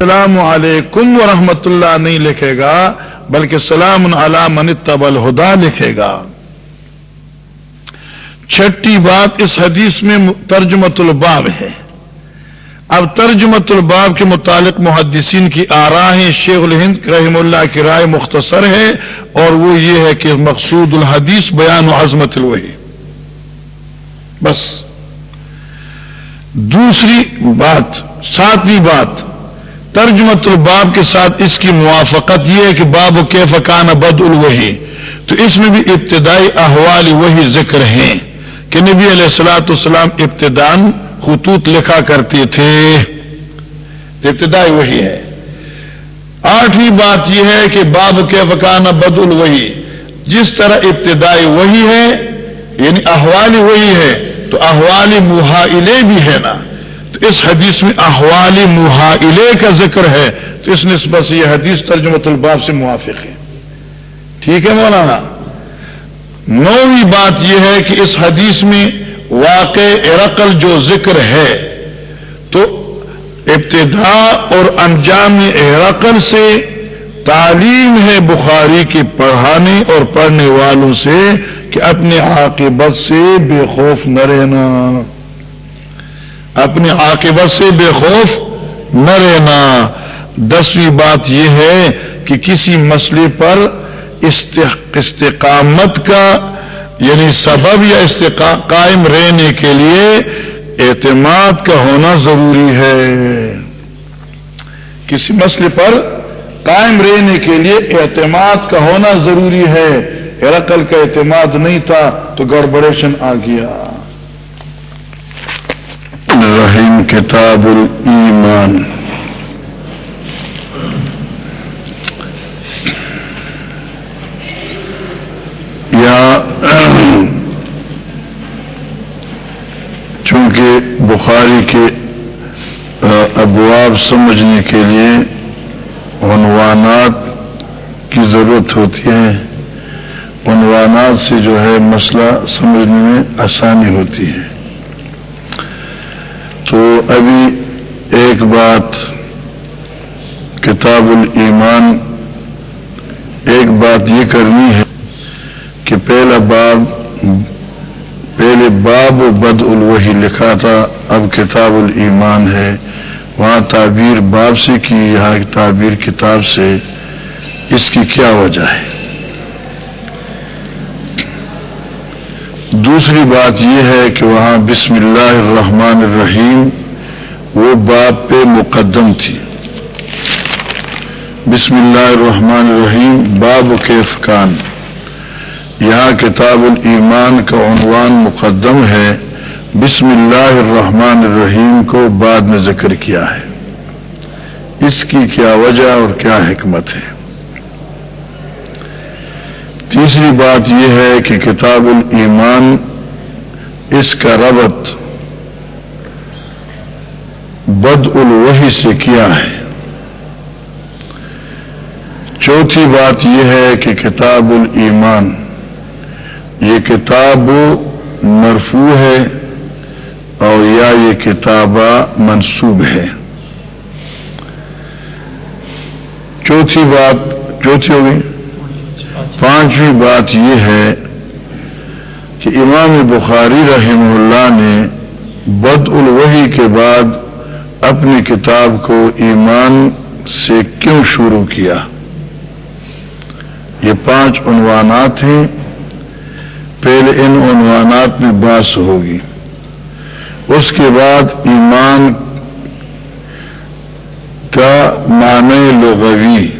السلام علیکم ورحمۃ اللہ نہیں لکھے گا، بلکہ سلام من تبل ہدا لکھے گا۔ چھٹی بات اس حدیث میں ترجمت الباب ہے۔ اب ترجمت الباب کے متعلق محدثین کی ہیں شیخ الہند رحم اللہ کی رائے مختصر ہے اور وہ یہ ہے کہ مقصود الحدیث بیان و عظمت الوحی۔ بس۔ دوسری بات، ساتویں بات۔ ترجمت الباب کے ساتھ اس کی موافقت یہ ہے کہ باب کے فقان بد الوحی۔ تو اس میں بھی ابتدائی احوال وہی ذکر ہیں کہ نبی علیہ السلاۃ السلام ابتدان خطوط لکھا کرتے تھے۔ ابتدائی وہی ہے۔ آٹھویں بات یہ ہے کہ باب کے فقان بد الوحی۔ جس طرح ابتدائی وہی ہے یعنی احوال وہی ہے، تو احوال محالے بھی ہے نا۔ تو اس حدیث میں احوال محالے کا ذکر ہے، تو اس نسبت سے یہ حدیث ترجمت الباب سے موافق ہے۔ ٹھیک ہے مولانا؟ نویں بات یہ ہے کہ اس حدیث میں واقع ارقل جو ذکر ہے، تو ابتدا اور انجام ارقل سے تعلیم ہے بخاری کے پڑھانے اور پڑھنے والوں سے کہ اپنے عاقبت سے بے خوف نہ رہنا۔ اپنے عاقبت سے بے خوف نہ رہنا۔ دسویں بات یہ ہے کہ کسی مسئلے پر استقامت کا یعنی سبب یا قائم رہنے کے لیے اعتماد کا ہونا ضروری ہے۔ کسی مسئلے پر قائم رہنے کے لیے اعتماد کا ہونا ضروری ہے۔ ہرکل کا اعتماد نہیں تھا تو گڑبڑیشن آ گیا۔ کتاب الایمان یا چونکہ بخاری کے ابواب سمجھنے کے لیے عنوانات کی ضرورت ہوتی ہے، عنوانات سے جو ہے مسئلہ سمجھنے میں آسانی ہوتی ہے۔ ابھی ایک بات، کتاب الایمان، ایک بات یہ کرنی ہے کہ پہلا باب، پہلے باب بد الوحی لکھا تھا، اب کتاب الایمان ہے۔ وہاں تعبیر باب سے کی، یہاں تعبیر کتاب سے۔ اس کی کیا وجہ ہے؟ دوسری بات یہ ہے کہ وہاں بسم اللہ الرحمن الرحیم وہ باپ پہ مقدم تھی۔ بسم اللہ الرحمن الرحیم، باب کے فقان یہاں کتاب الایمان کا عنوان مقدم ہے۔ بسم اللہ الرحمن الرحیم کو بعد میں ذکر کیا ہے۔ اس کی کیا وجہ اور کیا حکمت ہے۔ تیسری بات یہ ہے کہ کتاب الایمان اس کا ربط بد الوحی سے کیا ہے۔ چوتھی بات یہ ہے کہ کتاب الایمان، یہ کتاب مرفوع ہے اور یا یہ کتابہ منصوب ہے۔ چوتھی بات، چوتھی ہوگی پانچویں بات یہ ہے کہ امام بخاری رحم اللہ نے بد الوحی کے بعد اپنی کتاب کو ایمان سے کیوں شروع کیا؟ یہ پانچ عنوانات ہیں۔ پہلے ان عنوانات میں باس ہوگی۔ اس کے بعد ایمان کا معنی لغوی۔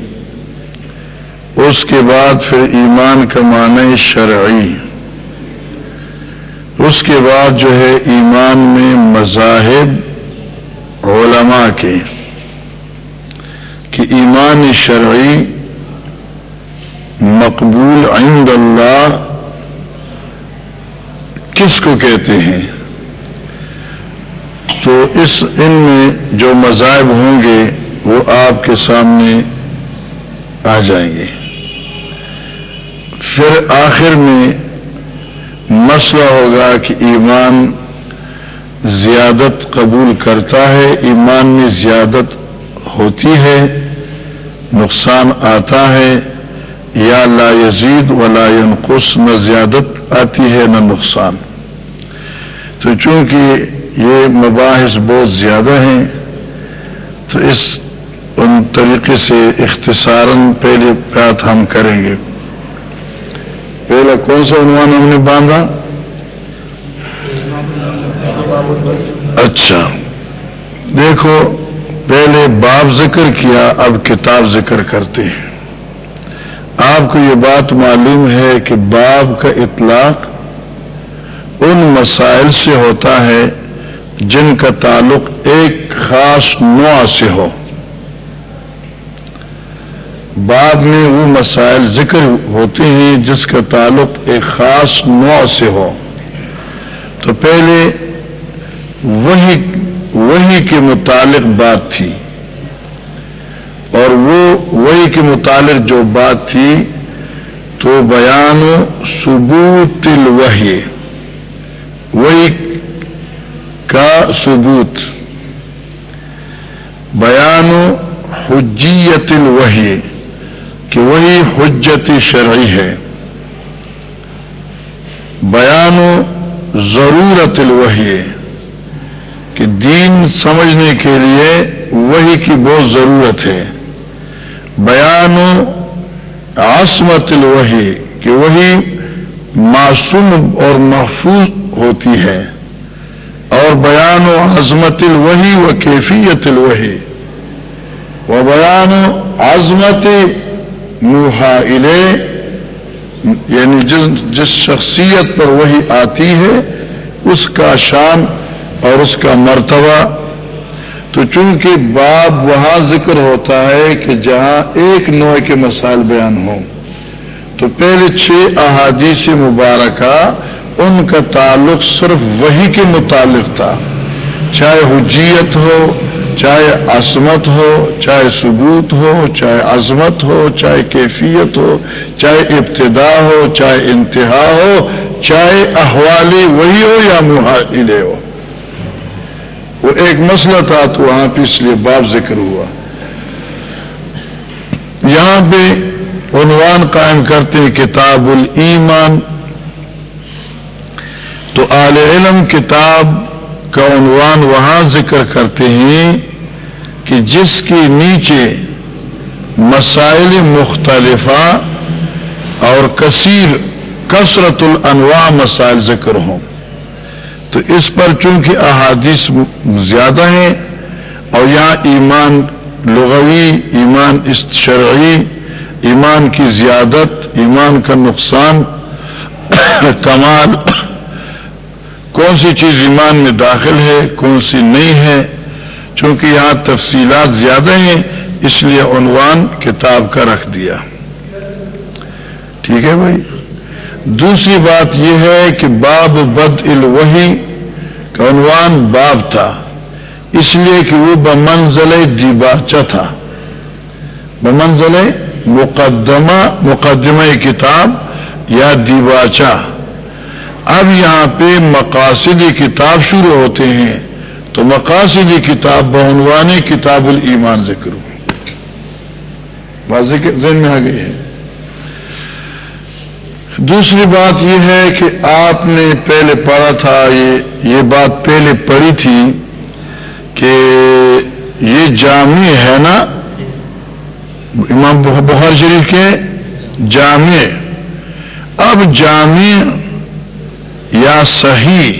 اس کے بعد پھر ایمان کا معنی شرعی۔ اس کے بعد جو ہے ایمان میں مذاہب۔ علماء کے کہ ایمان شرعی مقبول عند اللہ کس کو کہتے ہیں؟ تو اس ان میں جو مذاہب ہوں گے وہ آپ کے سامنے آ جائیں گے۔ پھر آخر میں مسئلہ ہوگا کہ ایمان زیادت قبول کرتا ہے، ایمان میں زیادت ہوتی ہے، نقصان آتا ہے، یا لا یزید و لا ينقص نہ زیادت آتی ہے، نہ نقصان۔ تو چونکہ یہ مباحث بہت زیادہ ہیں، تو اس ان طریقے سے اختصاراً پہلے بات ہم کریں گے۔ پہلا کون سا عنوان ہم نے باندھا؟ اچھا۔ دیکھو، پہلے باب ذکر کیا، اب کتاب ذکر کرتے ہیں۔ آپ کو یہ بات معلوم ہے کہ باب کا اطلاق ان مسائل سے ہوتا ہے جن کا تعلق ایک خاص نوع سے ہو۔ بعد میں وہ مسائل ذکر ہوتے ہیں جس کا تعلق ایک خاص نوع سے ہو۔ تو پہلے وہی وہی کے متعلق بات تھی اور وہ وہی کے متعلق جو بات تھی تو بیان ثبوت الوحی، وہی کا ثبوت۔ بیان حجیت الوحی کہ وہی حجت شرعی ہے۔ بیان ضرورت الوحی۔ کہ دین سمجھنے کے لیے وہی کی بہت ضرورت ہے۔ بیان عصمت الوحی کہ وہی معصوم اور محفوظ ہوتی ہے اور بیان و عظمت الوحی و کیفیت الوحی۔ و بیان و عظمت محائلے یعنی جس جس شخصیت پر وہی آتی ہے، اس کا شان اور اس کا مرتبہ تو چونکہ باب وہاں ذکر ہوتا ہے کہ جہاں ایک نوع کے مسائل بیان ہوں، تو پہلے چھ احادیث مبارکہ، ان کا تعلق صرف وہی کے متعلق تھا۔ چاہے حجیت ہو، چاہے عصمت ہو، چاہے ثبوت ہو، چاہے عظمت ہو، چاہے کیفیت ہو، چاہے ابتدا ہو، چاہے انتہا ہو، چاہے احوالی وہی ہو یا محاذے ہو۔ وہ ایک مسئلہ تھا تو وہاں پہ اس لیے باب ذکر ہوا۔ یہاں پہ عنوان قائم کرتے ہیں کتاب الایمان۔ تو آل علم کتاب کا عنوان وہاں ذکر کرتے ہیں کہ جس کے نیچے مسائل مختلفہ اور کثیر کثرت الانواع مسائل ذکر ہوں۔ تو اس پر چونکہ احادیث زیادہ ہیں اور یہاں ایمان لغوی، ایمان شرعی، ایمان کی زیادت، ایمان کا نقصان، کمال، کون سی چیز ایمان میں داخل ہے، کون سی نہیں ہے، چونکہ یہاں تفصیلات زیادہ ہیں، اس لیے عنوان کتاب کا رکھ دیا۔ ٹھیک ہے بھائی؟ دوسری بات یہ ہے کہ باب بد الوحی کا عنوان باب تھا۔ اس لیے کہ وہ بمنزل دیباچہ تھا۔ بمنزل مقدمہ مقدمہ کتاب یا دیباچہ۔ اب یہاں پہ مقاصدی کتاب شروع ہوتے ہیں۔ تو مقاصدی کتاب بعنوان کتاب الایمان ذکر واضح ذہن میں آ گئی ہے۔ دوسری بات یہ ہے کہ آپ نے پہلے پڑھا تھا، یہ یہ بات پہلے پڑھی تھی کہ یہ جامع ہے نا؟ امام بخار شریف کے جامع۔ اب جامع یا صحیح،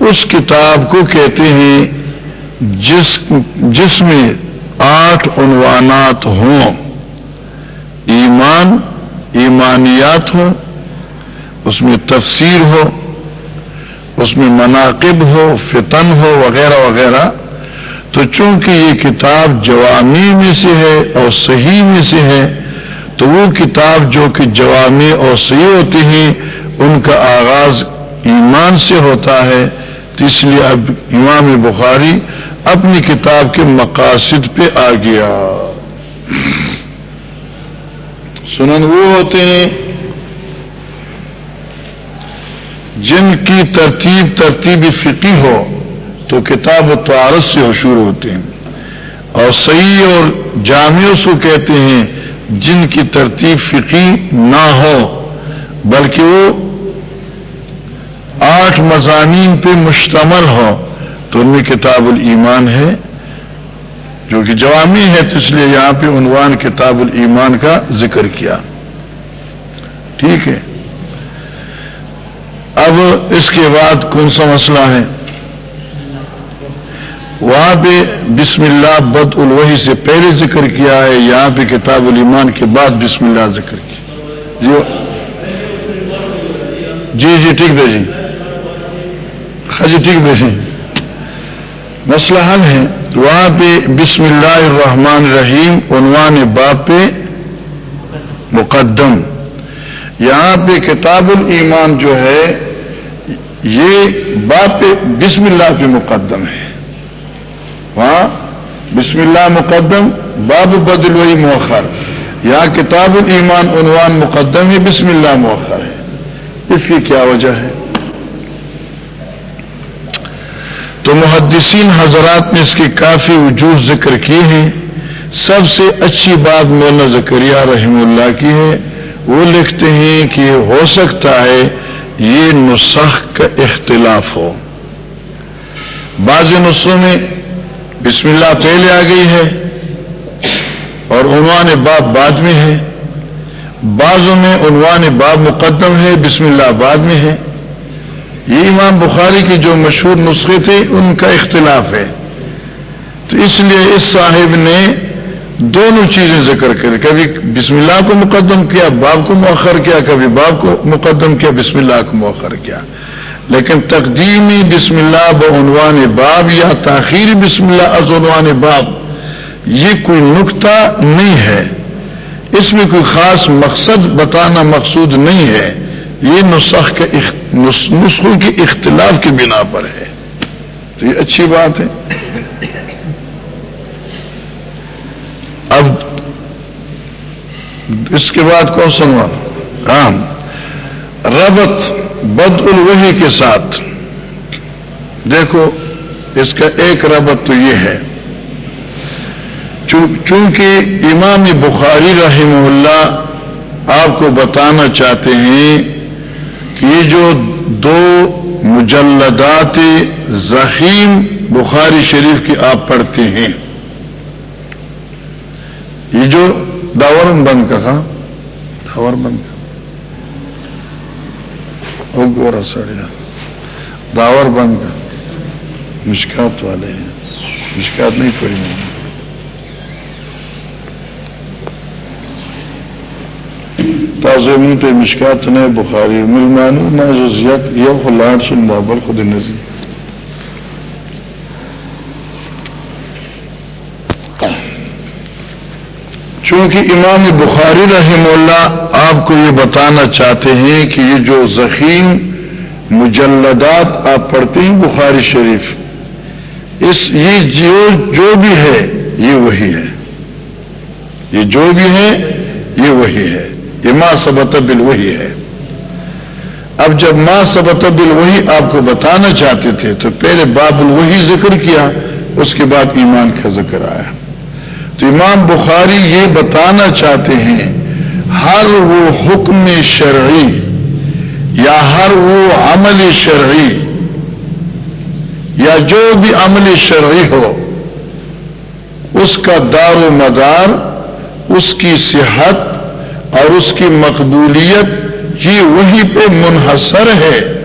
اس کتاب کو کہتے ہیں جس جس میں آٹھ عنوانات ہوں۔ ایمان ایمانیات ہوں اس میں تفسیر ہو، اس میں مناقب ہو، فتن ہو، وغیرہ وغیرہ۔ تو چونکہ یہ کتاب جوامی میں سے ہے اور صحیح میں سے ہے، تو وہ کتاب جو کہ جوامی اور صحیح ہوتی ہیں، ان کا آغاز ایمان سے ہوتا ہے۔ تو اس لیے اب امام بخاری اپنی کتاب کے مقاصد پہ آ گیا۔ سنن وہ ہوتے ہیں جن کی ترتیب ترتیب فقی ہو تو کتاب و تعارض سے شروع ہوتے ہیں اور صحیح اور جامع اس کو کہتے ہیں جن کی ترتیب فقی نہ ہو، بلکہ وہ آٹھ مضامین پہ مشتمل ہو تو ان میں کتاب الایمان ہے جو کہ جوامی ہے تو اس لیے یہاں پہ عنوان کتاب الایمان کا ذکر کیا۔ ٹھیک ہے۔ اب اس کے بعد کون سا مسئلہ ہے؟ وہاں پہ بسم اللہ بد الوحی سے پہلے ذکر کیا ہے، یہاں پہ کتاب الایمان کے بعد بسم اللہ ذکر کیا۔ جی جی جی ٹھیک ہے جی۔ ہاں جی ٹھیک ہے جی۔ مسئلہ حل ہے۔ وہاں پہ بسم اللہ الرحمن الرحیم، عنوان باپ پہ مقدم۔ یہاں پہ کتاب الایمان جو ہے، یہ باپ پہ بسم اللہ پہ مقدم ہے۔ وہاں بسم اللہ مقدم، باب بدل وہی مؤخر۔ یہاں کتاب الایمان، عنوان مقدم ہے بسم اللہ مؤخر ہے۔ اس کی کیا وجہ ہے؟ تو محدثین حضرات نے اس کی کافی وجوہ ذکر کی ہیں۔ سب سے اچھی بات مولانا زکریہ رحم اللہ کی ہے۔ وہ لکھتے ہیں کہ ہو سکتا ہے یہ نسخ کا اختلاف ہو۔ بعض نسخوں میں بسم اللہ پہلے آ گئی ہے اور عنوان باب بعد میں ہے۔ بعضوں میں عنوان باب مقدم ہے، بسم اللہ بعد میں ہے۔ یہ امام بخاری کی جو مشہور نسخے تھے، ان کا اختلاف ہے۔ تو اس لیے اس صاحب نے دونوں چیزیں ذکر کر کبھی بسم اللہ کو مقدم کیا، باب کو مؤخر کیا، کبھی باب کو مقدم کیا، بسم اللہ کو مؤخر کیا۔ لیکن تقدیمی بسم اللہ بعنوان باب یا تاخیر بسم اللہ از عنوان باب، یہ کوئی نقطہ نہیں ہے۔ اس میں کوئی خاص مقصد بتانا مقصود نہیں ہے۔ یہ نسخ کے نسخوں کے اختلاف کی بنا پر ہے۔ تو یہ اچھی بات ہے۔ اب اس کے بعد کون سنوا کام ہاں۔ ربط بد الوحی کے ساتھ۔ دیکھو، اس کا ایک ربط تو یہ ہے۔ چونکہ امام بخاری رحم اللہ آپ کو بتانا چاہتے ہیں یہ جو دو مجلدات ذخیم بخاری شریف کی آپ پڑھتے ہیں، یہ جو داور بند کا تھا داور بند کا۔ گورا سڑیا داور بند کا۔ مشکات والے ہیں۔ مشکات نہیں پڑی تازہ منہ پہ مشکات نے بخاری ملمانو نہ جو زیاد یہ سن بابر خود نظیر چونکہ امام بخاری رحم اللہ آپ کو یہ بتانا چاہتے ہیں کہ یہ جو ذخیم مجلدات آپ پڑھتے ہیں بخاری شریف، اس، یہ جو جو بھی ہے، یہ وہی ہے۔ یہ جو بھی ہے، یہ وہی ہے۔ یہ ماں سبت بل وہی ہے۔ اب جب ماں سبت بل وہی آپ کو بتانا چاہتے تھے تو پہلے باب الوحی ذکر کیا، اس کے بعد ایمان کا ذکر آیا۔ تو امام بخاری یہ بتانا چاہتے ہیں، ہر وہ حکم شرعی یا ہر وہ عمل شرعی یا جو بھی عمل شرعی ہو، اس کا دار و مدار، اس کی صحت اور اس کی مقبولیت یہ وہی پہ منحصر ہے۔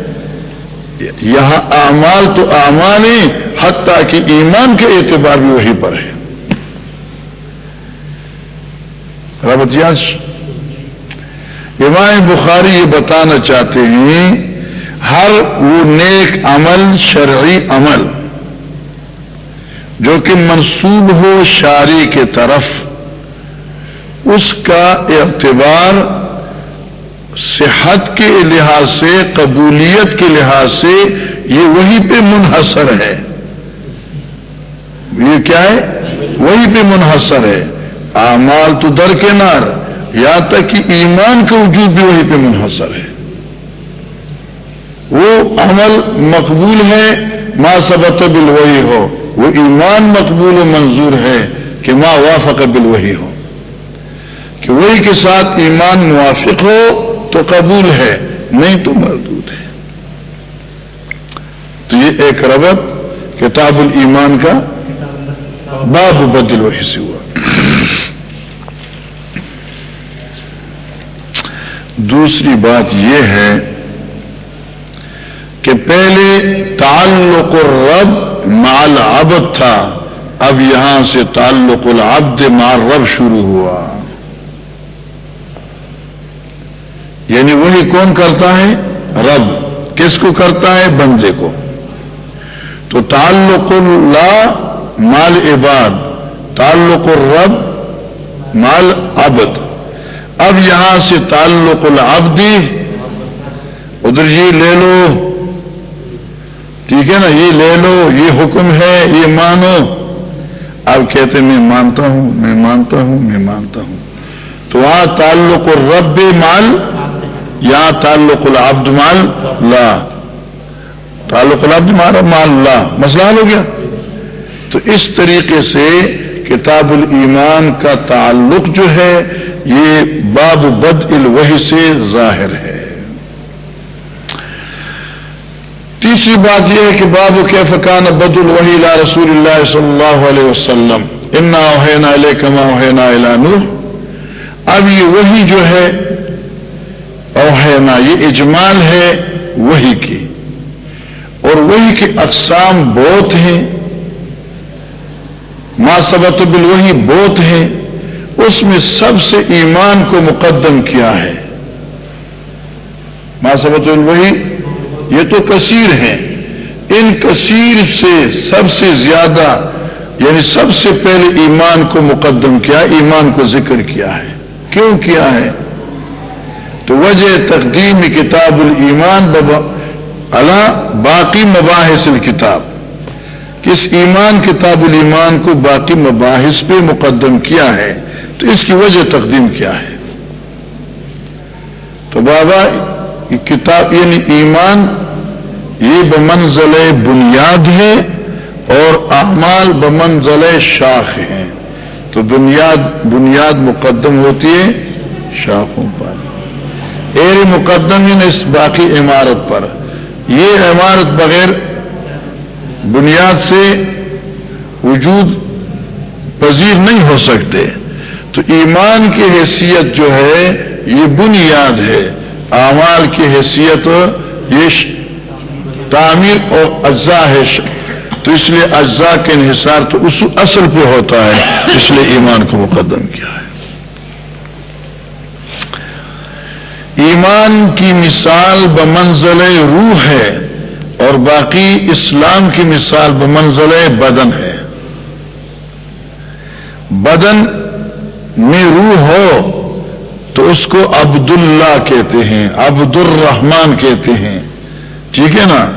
یہاں اعمال تو اعمال حتیٰ کہ ایمان کے اعتبار بھی وہی پر ہے۔ ربتیاش امام بخاری یہ بتانا چاہتے ہیں، ہر وہ نیک عمل، شرعی عمل، جو کہ منسوب ہو شاری کے طرف اس کا اعتبار صحت کے لحاظ سے، قبولیت کے لحاظ سے یہ وہی پہ منحصر ہے۔ یہ کیا ہے؟ وہی پہ منحصر ہے۔ اعمال تو در کے نار یا تک کہ ایمان کا وجود بھی وہی پہ منحصر ہے۔ وہ عمل مقبول ہے، ما سبت بل وہی ہو۔ وہ ایمان مقبول و منظور ہے کہ ماں وافق بل وہی ہو۔ کہ وہی کے ساتھ ایمان موافق ہو تو قبول ہے، نہیں تو مردود ہے۔ تو یہ ایک ربط کتاب الایمان کا باب بدل وہی سے ہوا۔ دوسری بات یہ ہے کہ پہلے تعلق الرب مال عبد تھا، اب یہاں سے تعلق العبد مال رب شروع ہوا۔ یعنی وہی کون کرتا ہے؟ رب. کس کو کرتا ہے؟ بندے کو. تو تعلق اللہ مال عباد. تعلق الرب مال عبد. اب یہاں سے تعلق العبدی ادھر یہ لے لو. ٹھیک ہے نا؟ یہ لے لو. یہ حکم ہے. یہ مانو. اب کہتے میں مانتا ہوں، میں مانتا ہوں، میں مانتا ہوں. تو وہاں تعلق الرب مال یہاں تعلق العبد مال لا. تعلق العبد مال مال لا. مسئلہ ہو گیا. تو اس طریقے سے کتاب الایمان کا تعلق جو ہے، یہ باب بد الوحی سے ظاہر ہے۔ تیسری بات یہ ہے کہ باب کے فقان بد الوحی لا رسول اللہ صلی اللہ علیہ وسلم۔ انا اوہینا علیہ کما اوہینا نور اب یہ وہی جو ہے اوہینا یہ اجمال ہے وہی کی۔ اور وہی کے اقسام بہت ہیں۔ ما سبت وہی بہت ہیں۔ اس میں سب سے ایمان کو مقدم کیا ہے۔ ما سبت الوحی یہ تو کثیر ہیں۔ ان کثیر سے سب سے زیادہ یعنی سب سے پہلے ایمان کو مقدم کیا، ایمان کو ذکر کیا ہے۔ کیوں کیا ہے؟ تو وجہ تقدیم کتاب الایمان اللہ باقی مباحث الکتاب۔ کس ایمان کتاب الایمان کو باقی مباحث پہ مقدم کیا ہے، تو اس کی وجہ تقدیم کیا ہے۔ تو بابا کتاب یعنی ایمان، یہ بمنزل بنیاد ہے اور اعمال بمنزل شاخ ہیں۔ تو بنیاد بنیاد مقدم ہوتی ہے شاخوں پر۔ ایر مقدم اس باقی عمارت پر۔ یہ عمارت بغیر بنیاد سے وجود پذیر نہیں ہو سکتے۔ تو ایمان کی حیثیت جو ہے، یہ بنیاد ہے۔ اعمال کی حیثیت، یہ تعمیر اور اجزاء ہے۔ تو اس لیے اجزاء کے انحصار تو اس اصل پہ ہوتا ہے، اس لیے ایمان کو مقدم کیا ہے۔ ایمان کی مثال بمنزل روح ہے اور باقی اسلام کی مثال بمنزل بدن ہے۔ بدن میں روح ہو تو اس کو عبد اللہ کہتے ہیں عبد الرحمان کہتے ہیں۔ ٹھیک ہے نا؟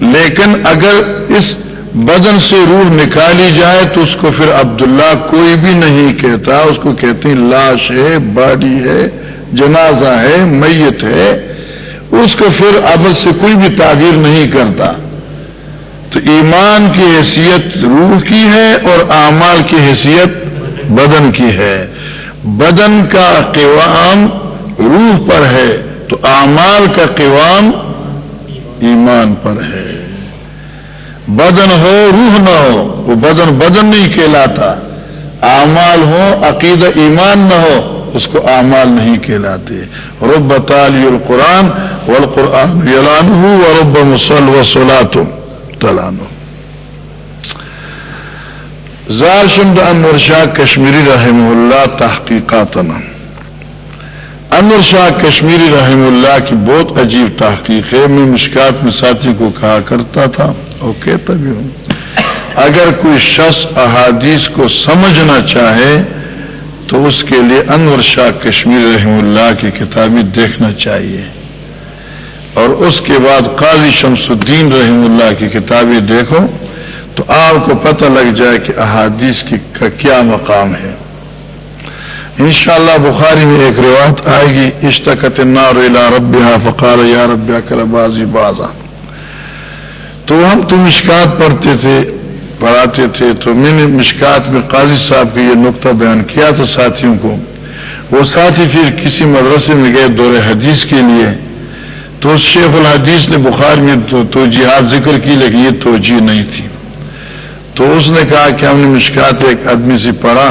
لیکن اگر اس بدن سے روح نکالی جائے تو اس کو پھر عبداللہ کوئی بھی نہیں کہتا، اس کو کہتے ہیں لاش ہے باڈی ہے جنازہ ہے، میت ہے، اس کو پھر ابد سے کوئی بھی تعبیر نہیں کرتا۔ تو ایمان کی حیثیت روح کی ہے اور اعمال کی حیثیت بدن کی ہے۔ بدن کا قوام روح پر ہے، تو اعمال کا قوام ایمان پر ہے۔ بدن ہو، روح نہ ہو، وہ بدن بدن نہیں کہلاتا۔ اعمال ہو عقید ایمان نہ ہو۔ اس کو اعمال نہیں کہلاتے۔ رب تعلی القرآن و القرآن یلان و رب مسل و سلاتم تلانو زار شمد انور شاہ کشمیری رحم اللہ تحقیقات انور شاہ کشمیری رحم اللہ کی بہت عجیب تحقیق ہے۔ میں مشکات میں ساتھی کو کہا کرتا تھا اور کہتا بھی ہوں۔ اگر کوئی شخص احادیث کو سمجھنا چاہے تو اس کے لیے انور شاہ کشمیر رحم اللہ کی کتابیں دیکھنا چاہیے۔ اور اس کے بعد قاضی شمس الدین رحم اللہ کی کتابیں دیکھو تو آپ کو پتہ لگ جائے کہ احادیث کی کا کیا مقام ہے۔ انشاءاللہ بخاری میں ایک روایت آئے گی اشتقت النار الى ربها فقال یا رب کر بازی بازا۔ تو ہم تم اشکات پڑھتے تھے پڑھاتے تھے تو میں نے مشکات میں قاضی صاحب کا یہ نقطہ بیان کیا تھا ساتھیوں کو، وہ ساتھی پھر کسی مدرسے میں گئے دور حدیث کے لیے۔ تو شیخ الحدیث نے بخار میں تو توجیحات ذکر کی لیکن یہ توجہ نہیں تھی۔ تو اس نے کہا کہ ہم نے مشکات ایک آدمی سے پڑھا۔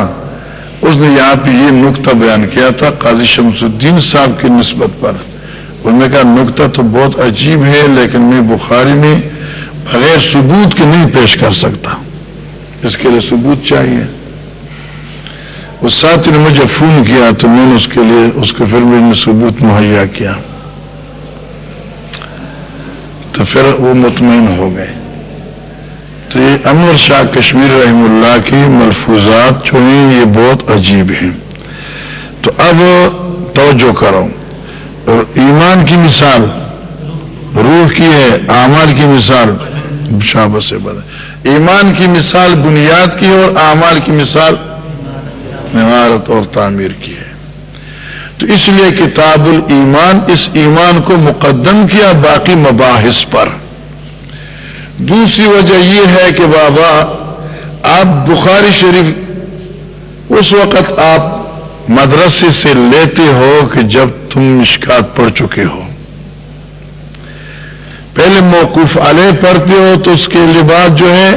اس نے یہاں پہ یہ نقطہ بیان کیا تھا قاضی شمس الدین صاحب کی نسبت پر۔ انہوں نے کہا نقطہ تو بہت عجیب ہے لیکن میں بخاری میں بغیر ثبوت کے نہیں پیش کر سکتا۔ اس کے لیے ثبوت چاہیے۔ اس ساتھی نے مجھے فون کیا تو میں نے اس کے لیے، اس کو پھر میں نے ثبوت مہیا کیا۔ تو پھر وہ مطمئن ہو گئے۔ تو یہ انور شاہ کشمیر رحم اللہ کی ملفوظات جو ہیں یہ بہت عجیب ہیں۔ تو اب توجہ کرو۔ اور ایمان کی مثال، روح کی ہے، اعمال کی مثال۔ شاب سے بد ایمان کی مثال بنیاد کی اور اعمال کی مثال عمارت اور تعمیر کی ہے۔ تو اس لیے کتاب الایمان اس ایمان کو مقدم کیا باقی مباحث پر۔ دوسری وجہ یہ ہے کہ بابا، آپ بخاری شریف، اس وقت آپ مدرسے سے لیتے ہو کہ جب تم مشکات پڑھ چکے ہو۔ پہلے موقف علیہ پڑھتے ہو تو اس کے بعد جو ہے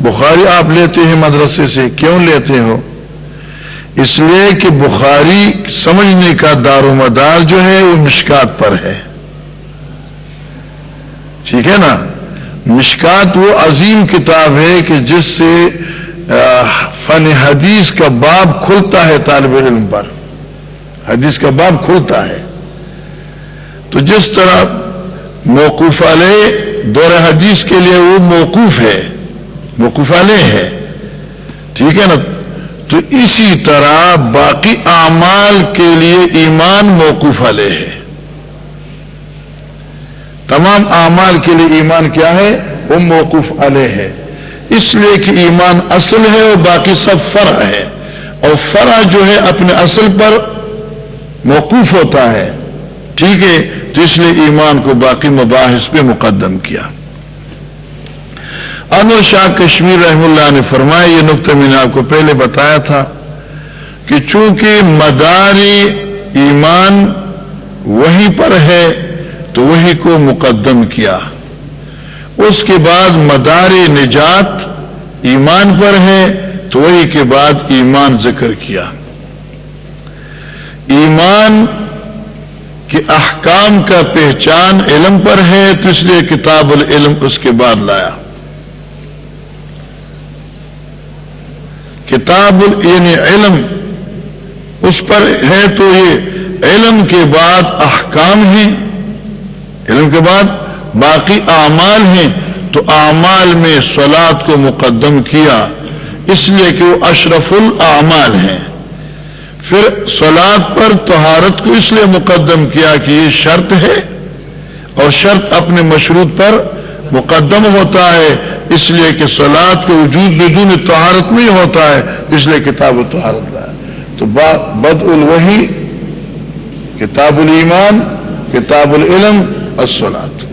بخاری آپ لیتے ہیں مدرسے سے، کیوں لیتے ہو؟ اس لیے کہ بخاری سمجھنے کا دار و مدار جو ہے، وہ مشکات پر ہے۔ ٹھیک ہے نا؟ مشکات وہ عظیم کتاب ہے کہ جس سے فن حدیث کا باب کھلتا ہے طالب علم پر۔ حدیث کا باب کھلتا ہے۔ تو جس طرح موقوف علیہ، دور حدیث کے لیے وہ موقوف ہے، موقوف علیہ ہے۔ ٹھیک ہے نا؟ تو اسی طرح باقی اعمال کے لیے ایمان موقوف علیہ ہے۔ تمام اعمال کے لیے ایمان کیا ہے؟ وہ موقف علیہ ہے۔ اس لیے کہ ایمان اصل ہے اور باقی سب فرع ہے۔ اور فرع جو ہے اپنے اصل پر موقوف ہوتا ہے۔ ٹھیک ہے، تو اس لیے ایمان کو باقی مباحث پہ مقدم کیا۔ انور شاہ کشمیر رحم اللہ نے فرمایا، یہ نقطہ میں نے آپ کو پہلے بتایا تھا کہ چونکہ مداری ایمان وہیں پر ہے، تو وہی کو مقدم کیا۔ اس کے بعد مدار نجات ایمان پر ہے، تو وہی کے بعد ایمان ذکر کیا۔ ایمان کے احکام کا پہچان علم پر ہے، تو اس لیے کتاب العلم اس کے بعد لایا۔ کتاب یعنی علم، اس پر ہے تو یہ علم کے بعد احکام ہیں۔ علم کے بعد باقی اعمال ہیں۔ تو اعمال میں سولاد کو مقدم کیا، اس لیے کہ وہ اشرف الاعمال ہیں۔ پھر سولاد پر تہارت کو اس لیے مقدم کیا کہ یہ شرط ہے اور شرط اپنے مشروط پر مقدم ہوتا ہے، اس لیے کہ سولاد کے وجود بدون تہارت نہیں ہوتا ہے، اس لیے کتاب و تہارت تو بد الوحی، کتاب الایمان، کتاب العلم السلات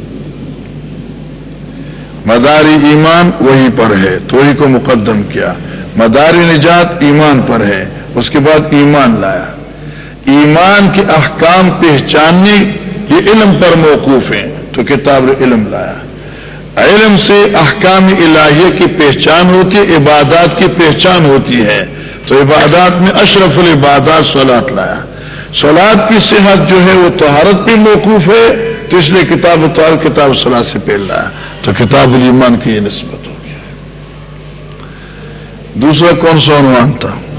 مداری ایمان وہی پر ہے، تو وہی کو مقدم کیا۔ مداری نجات ایمان پر ہے۔ اس کے بعد ایمان لایا۔ ایمان کے احکام پہچاننے یہ علم پر موقوف ہیں۔ تو کتاب علم لایا۔ علم سے احکام الہیہ کی پہچان ہوتی ہے، عبادات کی پہچان ہوتی ہے۔ تو عبادات میں اشرف العبادات سولاد لایا۔ سولاد کی صحت جو ہے وہ تہارت پہ موقوف ہے، تو اس لیے کتاب اتار کتاب صلاح سے پہل رہا ہے تو کتاب الایمان کی یہ نسبت ہو گیا۔ دوسرا کون سا عنوان تھا؟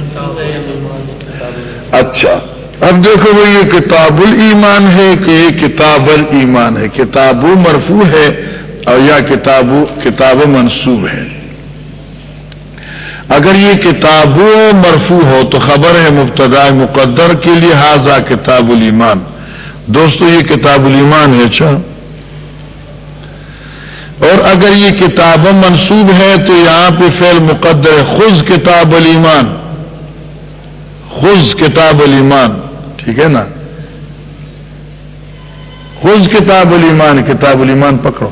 اچھا۔ اب دیکھو بھائی یہ کتاب الایمان ہے کہ یہ کتاب الایمان ہے۔ کتاب مرفوع ہے اور یا کتاب کتاب منصوب ہے۔ اگر یہ کتاب مرفوع ہو تو خبر ہے مبتدا مقدر کے لیے حاضہ کتاب الایمان۔ دوستو، یہ کتاب الایمان ہے اچھا۔ اور اگر یہ کتاب منصوب ہے تو یہاں پہ فعل مقدر خز کتاب الایمان۔ خز کتاب الایمان، ٹھیک ہے نا؟ خز کتاب الایمان کتاب الایمان پکڑو۔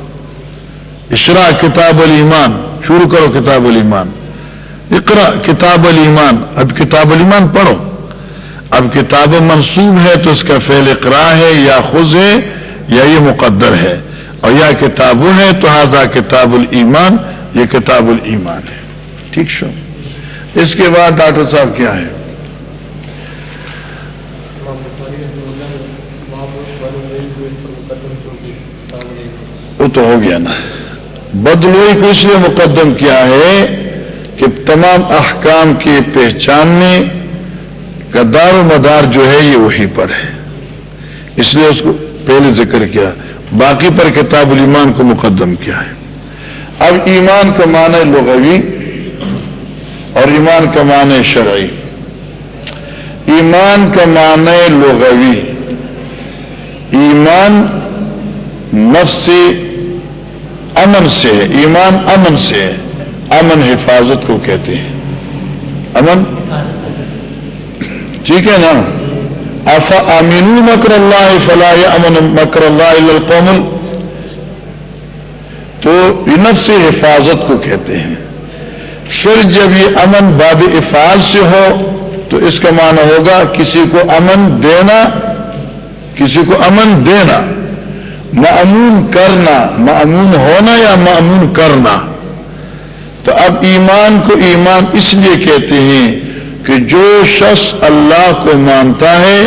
اشرا کتاب الایمان، شروع کرو کتاب الایمان۔ اقرا کتاب الایمان، اب کتاب الایمان پڑھو۔ اب کتاب منصوب ہے تو اس کا فعل اقرا ہے، یا خز ہے، یا یہ مقدر ہے۔ اور یا کتاب ہے تو ہاضا کتاب الایمان، یہ کتاب الایمان ہے۔ ٹھیک شو؟ اس کے بعد ڈاکٹر صاحب کیا ہے؟ وہ تو ہو گیا نا۔ بدلوئی کو اس لیے مقدم کیا ہے کہ تمام احکام کی پہچاننے کا دار و مدار جو ہے یہ وہی پر ہے۔ اس لیے اس کو پہلے ذکر کیا۔ باقی پر کتاب الایمان کو مقدم کیا ہے۔ اب ایمان کا معنی لغوی اور ایمان کا معنی شرعی۔ ایمان کا معنی لغوی۔ ایمان نفس امن سے ہے ایمان امن سے ہے امن حفاظت کو کہتے ہیں۔ امن؟ ٹھیک ہے نا؟ افا امین مکر اللہ فلاح امن مکر اللہ القوم تو نفس حفاظت کو کہتے ہیں۔ پھر جب یہ امن باب افعال سے ہو تو اس کا معنی ہوگا کسی کو امن دینا کسی کو امن دینا معمون کرنا معمون ہونا یا معمون کرنا؟ تو اب ایمان کو ایمان اس لیے کہتے ہیں کہ جو شخص اللہ کو مانتا ہے،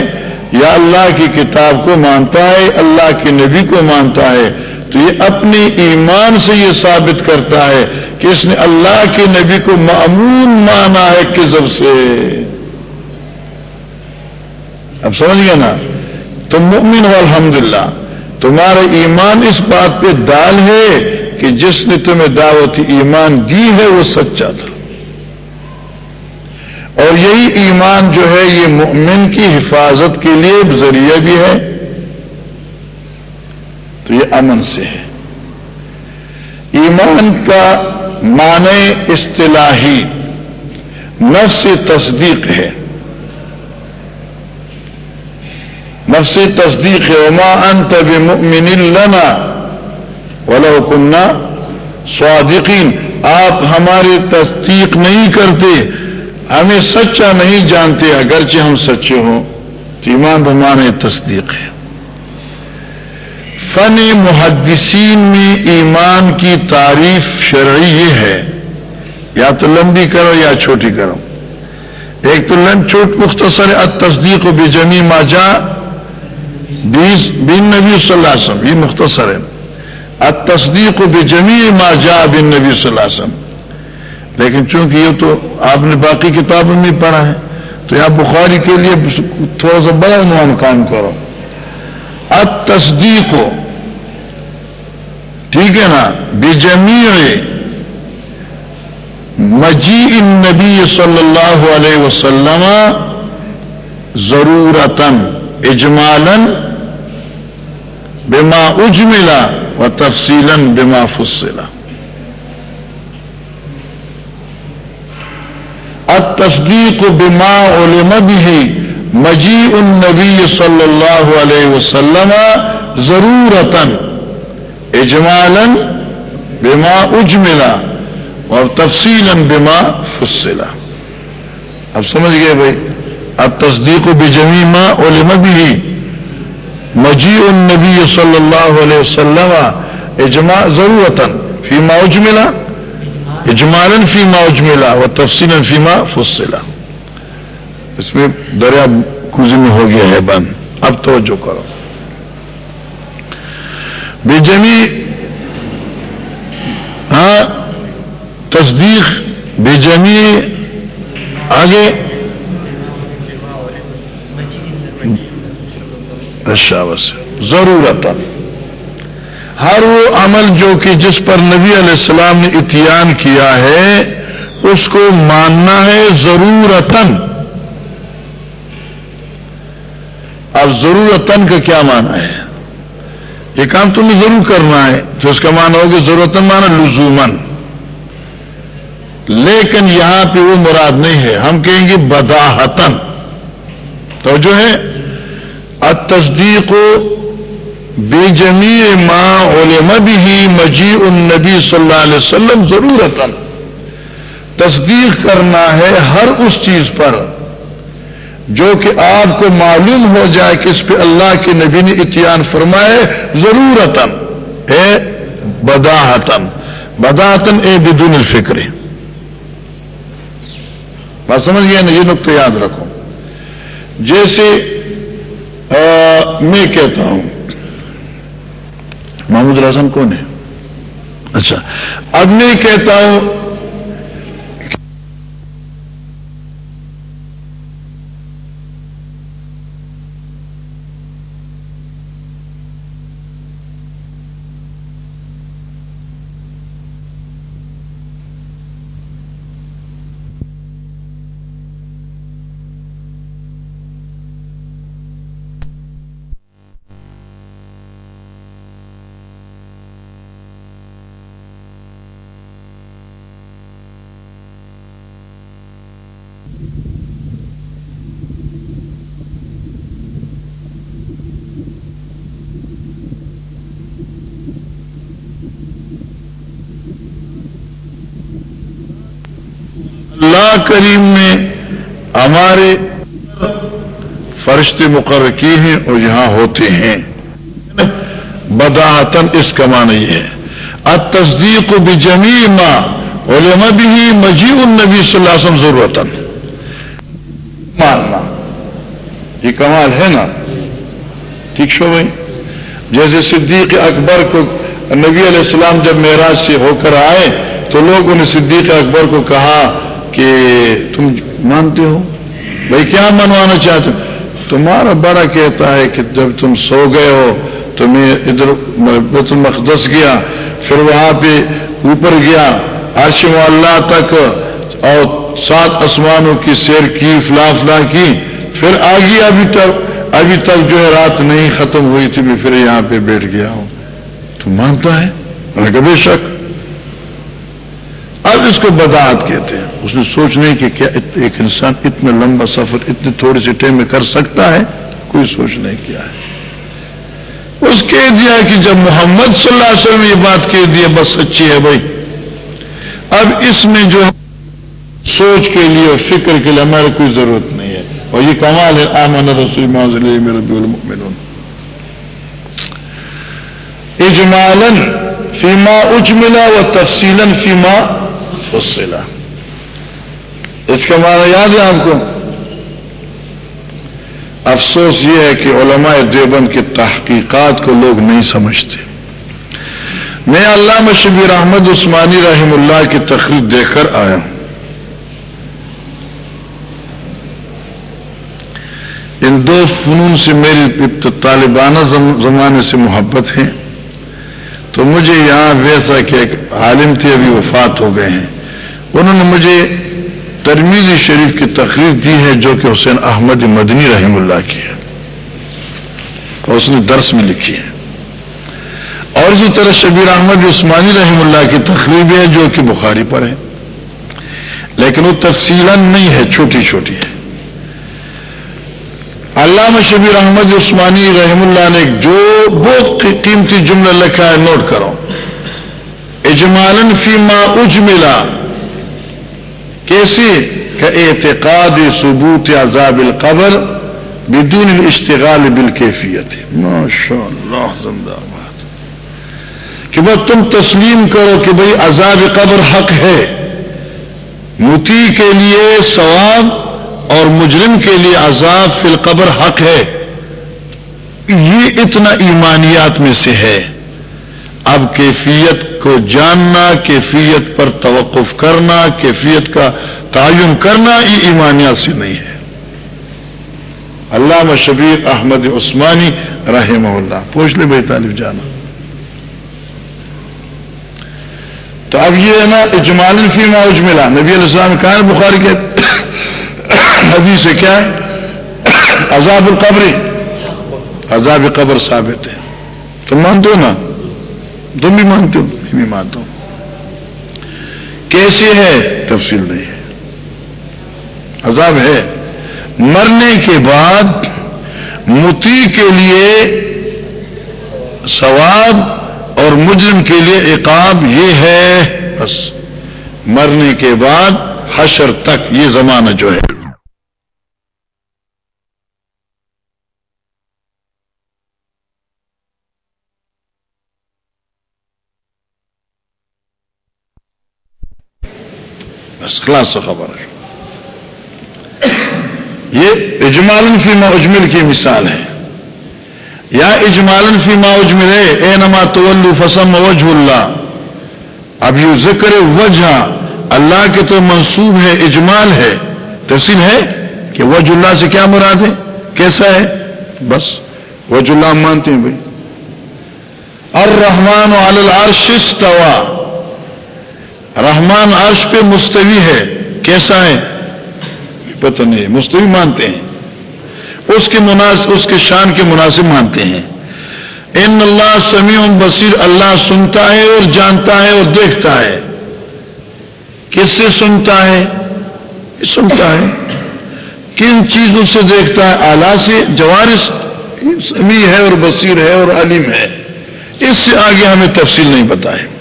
یا اللہ کی کتاب کو مانتا ہے، اللہ کے نبی کو مانتا ہے، تو یہ اپنے ایمان سے یہ ثابت کرتا ہے کہ اس نے اللہ کے نبی کو معمون مانا ہے کزب سے؟ اب سمجھ گئے نا؟ تو مؤمن ہو، الحمدللہ۔ تمہارا ایمان اس بات پہ دال ہے کہ جس نے تمہیں دعوت ایمان دی ہے، وہ سچا تھا۔ اور یہی ایمان جو ہے، یہ مؤمن کی حفاظت کے لیے ذریعہ بھی ہے۔ تو یہ امن سے ہے۔ ایمان کا معنی اصطلاحی نفس تصدیق ہے۔ نفس تصدیق وما انت بمؤمن لنا ولو كنا صادقین۔ آپ ہماری تصدیق نہیں کرتے، ہمیں سچا نہیں جانتے، اگرچہ ہم سچے ہوں۔ تو ایمان بمانے تصدیق ہے۔ فن محدثین میں ایمان کی تعریف شرعی یہ ہے، یا تو لمبی کرو یا چھوٹی کرو۔ ایک تو لمب چھوٹ مختصر تصدیق و بے جمی ماجا بیس بن نبی صلی اللہ علیہ وسلم، یہ مختصر ہے۔ تصدیق بے جمی ما جا بن نبی صلی اللہ علیہ وسلم۔ لیکن چونکہ یہ تو آپ نے باقی کتابوں میں پڑھا ہے، تو یہاں بخاری کے لیے تھوڑا سا بڑا عنوان کام کرو۔ تصدیق ٹھیک ہے نا؟ بے جمی مجی نبی صلی اللہ علیہ وسلم ضرورتن اجمالن بما اجملا و تفصیلا بما فصلا التصدیق بما علم به مجیء النبی صلی اللہ علیہ وسلم ضرورتا اجمالا بما اجملا اور تفصیلا بما فصلا اب سمجھ گئے بھائی؟ اب تصدیق بجمی ما علم به. مجیء النبی صلی اللہ علیہ وسلم اجماع ضرورتا فی ما اجملا اجمالا فی ما اجملا و تفصیلا فی ما فصلا اس میں دریا کوزی میں ہو گیا ہے بند. اب توجہ کرو. بے جمی ہاں تصدیق بے جمی آگے شاوس ضرورت ہر وہ عمل جو کہ جس پر نبی علیہ السلام نے اتیان کیا ہے، اس کو ماننا ہے ضرورتن اب ضرورتن کا کیا مانا ہے؟ یہ کام تمہیں ضرور کرنا ہے، تو اس کا مانا ہوگا ضرورتن مانا لزومن لیکن یہاں پہ وہ مراد نہیں ہے۔ ہم کہیں گے بداحتن تو جو ہے؟ التصدیق بے جمی ماں علم بھی مجی النبی صلی اللہ علیہ وسلم ضرورت تصدیق کرنا ہے ہر اس چیز پر جو کہ آپ کو معلوم ہو جائے کہ اس پہ اللہ کے نبی نے اتیان فرمائے ضرورت اے بداحتن بداحتن اے بدون الفکر۔ بات سمجھ گیا نا؟ یہ نقطہ یاد رکھو۔ جیسے میں کہتا ہوں محمود الحسن کون ہے؟ اچھا اب میں کہتا ہوں اللہ کریم نے ہمارے فرشتے مقرر کی ہیں اور یہاں ہوتے ہیں۔ بداحتن اس کا معنی ہے۔ اب تصدیق بھی جمی ماں علما بھی مجی النبی صلی اللہ علیہ وسلم ضرورت ماننا یہ کمال ہے نا۔ ٹھیک شو بھائی؟ جیسے صدیق اکبر کو نبی علیہ السلام جب معراج سے ہو کر آئے تو لوگوں نے صدیق اکبر کو کہا کہ تم مانتے ہو؟ بھائی کیا منوانا چاہتے ہو؟ تمہارا بڑا کہتا ہے کہ جب تم سو گئے ہو تو میں ادھر بیت المقدس گیا، پھر وہاں پہ اوپر گیا، عرش اللہ تک، اور سات آسمانوں کی سیر کی فلا فلا کی، پھر آ ابھی تک ابھی تک جو ہے رات نہیں ختم ہوئی تھی میں پھر یہاں پہ بیٹھ گیا ہوں۔ تو مانتا ہے؟ میں شک۔ اب اس کو بداعت کہتے ہیں۔ اس نے سوچ نہیں کہ کیا ایک انسان اتنا لمبا سفر اتنے تھوڑے سے ٹائم میں کر سکتا ہے؟ کوئی سوچ نہیں کیا ہے۔ اس کہہ دیا کہ جب محمد صلی اللہ علیہ وسلم یہ بات کہہ دیا بس سچی ہے بھائی۔ اب اس میں جو سوچ کے لیے اور فکر کے لیے ہمارے کوئی ضرورت نہیں ہے۔ اور یہ کمال ہے، آمن رسول میرے اجمالن فیما اجملا و تفصیل فیما فصلا اس کا معنی یاد ہے آپ کو؟ افسوس یہ ہے کہ علماء دیوبند کی تحقیقات کو لوگ نہیں سمجھتے۔ میں علامہ شبیر احمد عثمانی رحم اللہ کی تقریر دیکھ کر آیا ہوں۔ ان دو فنون سے میری طالبانہ زمانے سے محبت ہے۔ تو مجھے یہاں ویسا کہ ایک عالم تھے ابھی وفات ہو گئے ہیں۔ انہوں نے مجھے ترمیزی شریف کی تقریر دی ہے جو کہ حسین احمد مدنی رحم اللہ کی ہے اور اس نے درس میں لکھی ہے۔ اور اسی طرح شبیر احمد عثمانی رحم اللہ کی تقریر بھی ہے جو کہ بخاری پر ہے۔ لیکن وہ تفصیل نہیں ہے، چھوٹی چھوٹی ہے۔ علامہ شبیر احمد عثمانی رحم اللہ نے جو بہت قیمتی جملہ لکھا ہے، نوٹ کرو۔ اجمالن فیما اجملا۔ کیسی؟ کہ اعتقاد ثبوت عذاب القبر بدون الاشتغال بالکیفیت۔ ماشاء اللہ زندہ بات کہ بس تم تسلیم کرو کہ بھئی عذاب قبر حق ہے۔ متی کے لیے ثواب اور مجرم کے لیے عذاب فی القبر حق ہے۔ یہ اتنا ایمانیات میں سے ہے۔ اب کیفیت کو جاننا، کیفیت پر توقف کرنا، کیفیت کا تعین کرنا یہ ایمانیات سے نہیں ہے۔ علامہ شبیر احمد عثمانی رحمہ اللہ، پوچھ لے بھائی طالب جانا۔ تو اب یہ ہے نا اجمال فیما اجملا۔ نبی علیہ السلام کہاں بخاری کے حدیث سے کیا ہے؟ عذاب القبر۔ عذاب قبر ثابت ہے۔ تم مانتے ہو نا؟ تم بھی مانتے ہو۔ میں بھی مانتا ہوں۔ کیسے ہے؟ تفصیل نہیں ہے۔ عذاب ہے۔ مرنے کے بعد متی کے لیے ثواب اور مجرم کے لیے عقاب یہ ہے۔ بس۔ مرنے کے بعد حشر تک یہ زمانہ جو ہے۔ بس خلاص خبر ہے۔ یہ اجمال فی ما اجمل کی مثال ہے۔ یا اجمال فی ما اجمل اے نما تو فسم وجہ اللہ۔ اب یہ ذکر وجہ اللہ کے تو منصوب ہے، اجمال ہے۔ تفصیل ہے کہ وجہ اللہ سے کیا مراد ہے؟ کیسا ہے؟ بس، وجہ اللہ مانتے ہیں بھائی۔ الرحمن علی العرش استوا رحمان عرش پہ مستوی ہے، کیسا ہے؟ پتہ نہیں، مستوی مانتے ہیں۔ اس کے مناسب اس کے شان کے مناسب مانتے ہیں۔ ان اللہ سمیع بصیر، اللہ سنتا ہے اور جانتا ہے اور دیکھتا ہے۔ کس سے سنتا ہے؟ سنتا ہے۔ کن چیزوں سے دیکھتا ہے؟ آلہ سے جوارس سمیع ہے اور بصیر ہے اور علیم ہے۔ اس سے آگے ہمیں تفصیل نہیں پتا ہے۔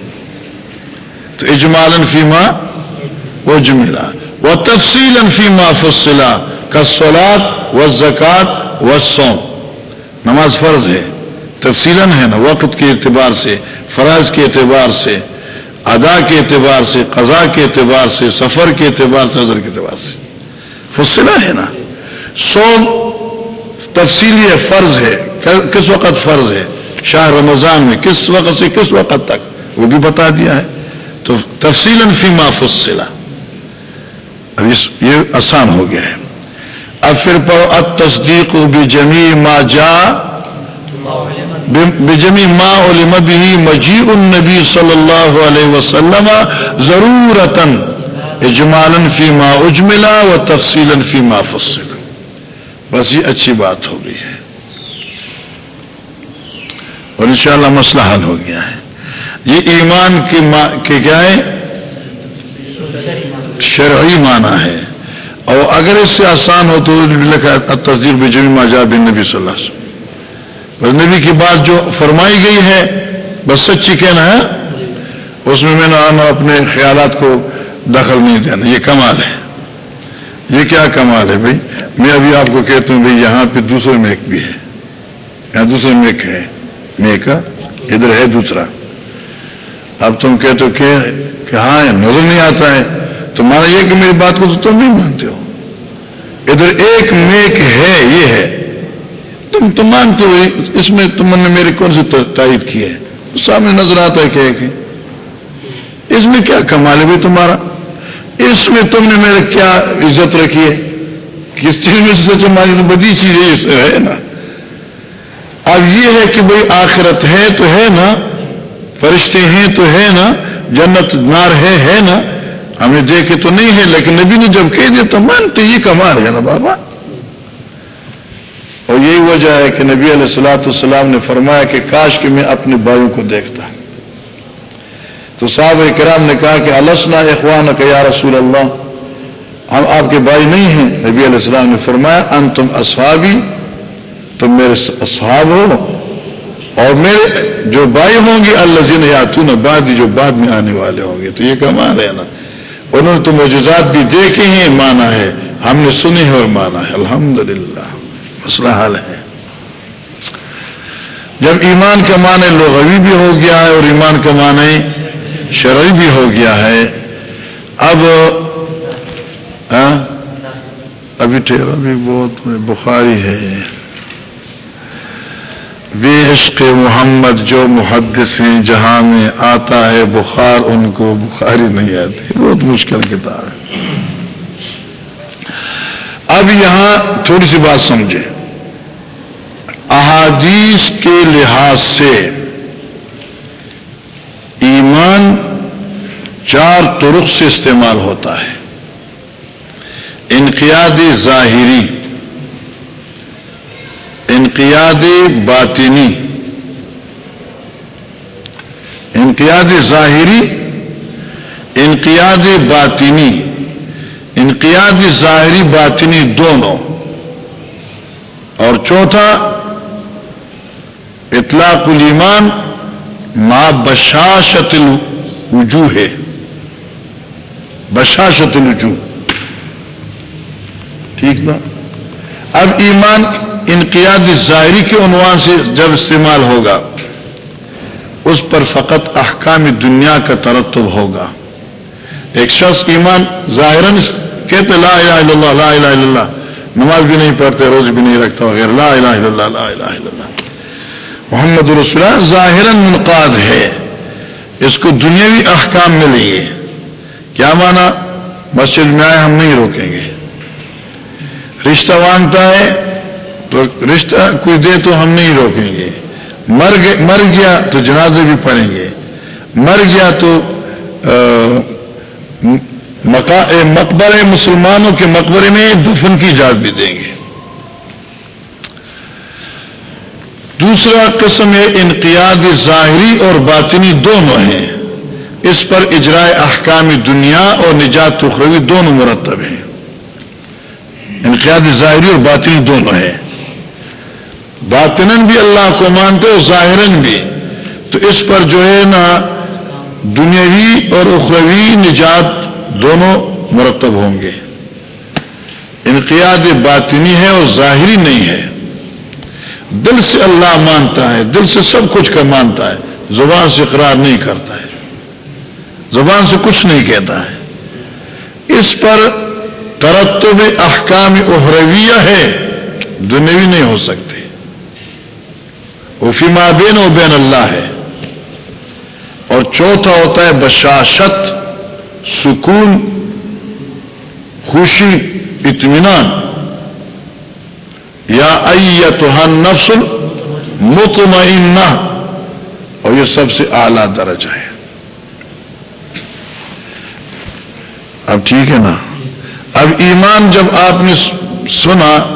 تو اجمالن فیما وہ جملہ وہ تفصیل فیما فصلا کا سولاد و زکات و سوم نماز فرض ہے تفصیل ہے نا، وقت کے اعتبار سے فرض کے اعتبار سے، ادا کے اعتبار سے قضا کے اعتبار سے، سفر کے اعتبار سے، نظر کے اعتبار سے۔ فصلہ ہے نا۔ سوم تفصیلی فرض ہے۔ کس وقت فرض ہے؟ شاہ رمضان میں کس وقت سے کس وقت تک؟ وہ بھی بتا دیا ہے۔ تو تفصیل فی ما فصلہ اب یہ آسان ہو گیا ہے. اب پھر پڑھو اب تصدیق بجمی ما جا بجمی ما علم به مجیء النبی صلی اللہ علیہ وسلم ضرورتا اجمالا فی ما اجملا و تفصیلا فی ما فصلا بس یہ اچھی بات ہو گئی ہے. اور انشاءاللہ مسئلہ حل ہو گیا ہے. یہ ایمان کی کہ کیا ہے؟ شرعی معنی ہے۔ اور اگر اس سے آسان ہو تو لکھا تصدیق بجمی ماجا بن نبی صلی اللہ علیہ وسلم۔ بس نبی کی بات جو فرمائی گئی ہے، بس سچی کہنا ہے، اس میں میں نے آنا اپنے خیالات کو دخل نہیں دینا۔ یہ کمال ہے۔ یہ کیا کمال ہے بھائی؟ میں ابھی آپ کو کہتا ہوں بھائی، یہاں پہ دوسرے میک بھی ہے۔ یہاں دوسرے میک ہے۔ میک ادھر ہے دوسرا۔ اب تم کہتے ہو کہ ہاں نظر نہیں آتا ہے۔ تو مانا یہ کہ میری بات کو تو تم نہیں مانتے ہو۔ ادھر ایک میک ہے، یہ ہے۔ تم تو مانتے ہو، اس میں تم نے میری کون سی تائید کی ہے؟ سامنے نظر آتا ہے کہ ایک ہے۔ اس میں کیا کمال ہے بھائی تمہارا؟ اس میں تم نے میرے کیا عزت رکھی ہے؟ کس چیز میں سچ ہماری تو چیز ہے ہے نا۔ اب یہ ہے کہ بھائی آخرت ہے تو ہے نا۔ فرشتے ہیں تو ہے نا، جنت نار ہے ہے نا۔ ہمیں دیکھے تو نہیں ہے، لیکن نبی نے جب کہہ دیا تو مانتے، یہ کمال ہے نا بابا۔ اور یہی وجہ ہے کہ نبی علیہ السلاۃ السلام نے فرمایا کہ کاش کہ میں اپنے بھائیوں کو دیکھتا۔ تو صاحب کرام نے کہا کہ السنا اخوان کا یا رسول اللہ؟ ہم آپ کے بھائی نہیں ہیں۔ نبی علیہ السلام نے فرمایا ان تم اصحابی، تم میرے اصحاب ہو۔ اور میرے جو بھائی ہوں گے اللہ جن یا تو بعد جو بعد میں آنے والے ہوں گے، تو یہ کمال ہے نا۔ انہوں نے تو معجزات بھی دیکھے ہیں مانا ہے۔ ہم نے سنے ہیں اور مانا ہے۔ الحمد للہ مسئلہ حل ہے۔ جب ایمان کا معنی لغوی بھی ہو گیا ہے اور ایمان کا معنی شرعی بھی ہو گیا ہے، اب ہاں؟ ابھی ٹھہرا بھی بہت بخاری ہے۔ بے عشق محمد جو محدث ہیں، جہاں میں آتا ہے بخار، ان کو بخاری نہیں آتی بہت مشکل کتاب ہے۔ اب یہاں تھوڑی سی بات سمجھے احادیث کے لحاظ سے ایمان چار طرق سے استعمال ہوتا ہے۔ انقیاد ظاہری انقیاد باطنی، انقیاد ظاہری، انقیاد باطنی، انقیاد ظاہری باطنی دونوں۔ اور چوتھا، اطلاق الایمان ما بشاشت الوجوہ ہے بشاشت الوجوہ۔ ٹھیک نا؟ اب ایمان انقیاد ظاہری کے عنوان سے جب استعمال ہوگا، اس پر فقط احکام دنیا کا ترتب ہوگا۔ ایک شخص ایمان ظاہر کہتے لا الہ الا اللہ، لا الہ الا اللہ، نماز بھی نہیں پڑھتے روز بھی نہیں رکھتا، وغیرہ، لا الہ الا اللہ، لا الہ الا اللہ۔ محمد رسول ظاہر منقاد ہے۔ اس کو دنیاوی احکام ملیں گے کیا مانا؟ مسجد میں آئے ہم نہیں روکیں گے۔ رشتہ مانگتا ہے تو رشتہ کوئی دے تو ہم نہیں روکیں گے۔ مر مر گیا تو جنازے بھی پڑیں گے۔ مر گیا تو مقبرے مسلمانوں کے مقبرے میں دفن کی اجازت بھی دیں گے۔ دوسرا قسم ہے انقیاد ظاہری اور باطنی دونوں ہیں۔ اس پر اجرائے احکام دنیا اور نجات تخروی دونوں مرتب ہیں۔ انقیاد ظاہری اور باطنی دونوں ہیں۔ باطن بھی اللہ کو مانتے اور ظاہرن بھی۔ تو اس پر جو ہے نا، دنیاوی اور اخروی نجات دونوں مرتب ہوں گے۔ انقیاد باطنی ہے اور ظاہری نہیں ہے۔ دل سے اللہ مانتا ہے، دل سے سب کچھ کا مانتا ہے۔ زبان سے اقرار نہیں کرتا ہے۔ زبان سے کچھ نہیں کہتا ہے۔ اس پر ترتب احکام احرویہ ہے۔ دنوی نہیں ہو سکتے۔ وہ بین و بین اللہ ہے۔ اور چوتھا ہوتا ہے بشاشت، سکون، خوشی، اطمینان۔ یا ایتها نفس مطمئنہ اور یہ سب سے اعلی درجہ ہے۔ اب ٹھیک ہے نا؟ اب ایمان جب آپ نے سنا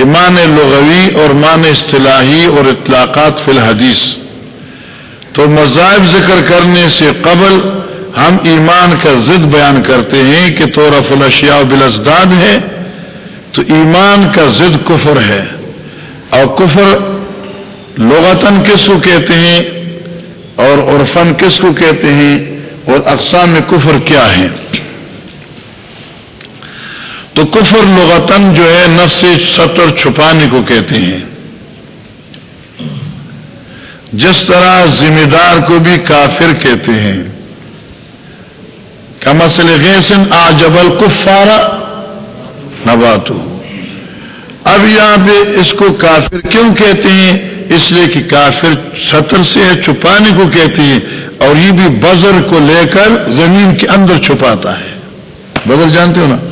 کہ مان لغوی اور مان اصطلاحی اور اطلاقات فی الحدیث۔ تو مذاہب ذکر کرنے سے قبل ہم ایمان کا ضد بیان کرتے ہیں کہ تو رف الشیا بلزداد ہے تو ایمان کا ضد کفر ہے۔ اور کفر لغتن کس کو کہتے ہیں؟ اور عرفن کس کو کہتے ہیں؟ اور اقسام میں کفر کیا ہے تو کفر لغتن جو ہے نفس سطر چھپانے کو کہتے ہیں۔ جس طرح ذمہ دار کو بھی کافر کہتے ہیں۔ کا مسئلہ غیسن آ جبل کفارا نباتو۔ اب یہاں پہ اس کو کافر کیوں کہتے ہیں؟ اس لیے کہ کافر سطر سے ہے، چھپانے کو کہتے ہیں اور یہ بھی بزر کو لے کر زمین کے اندر چھپاتا ہے۔ بزر جانتے ہو نا؟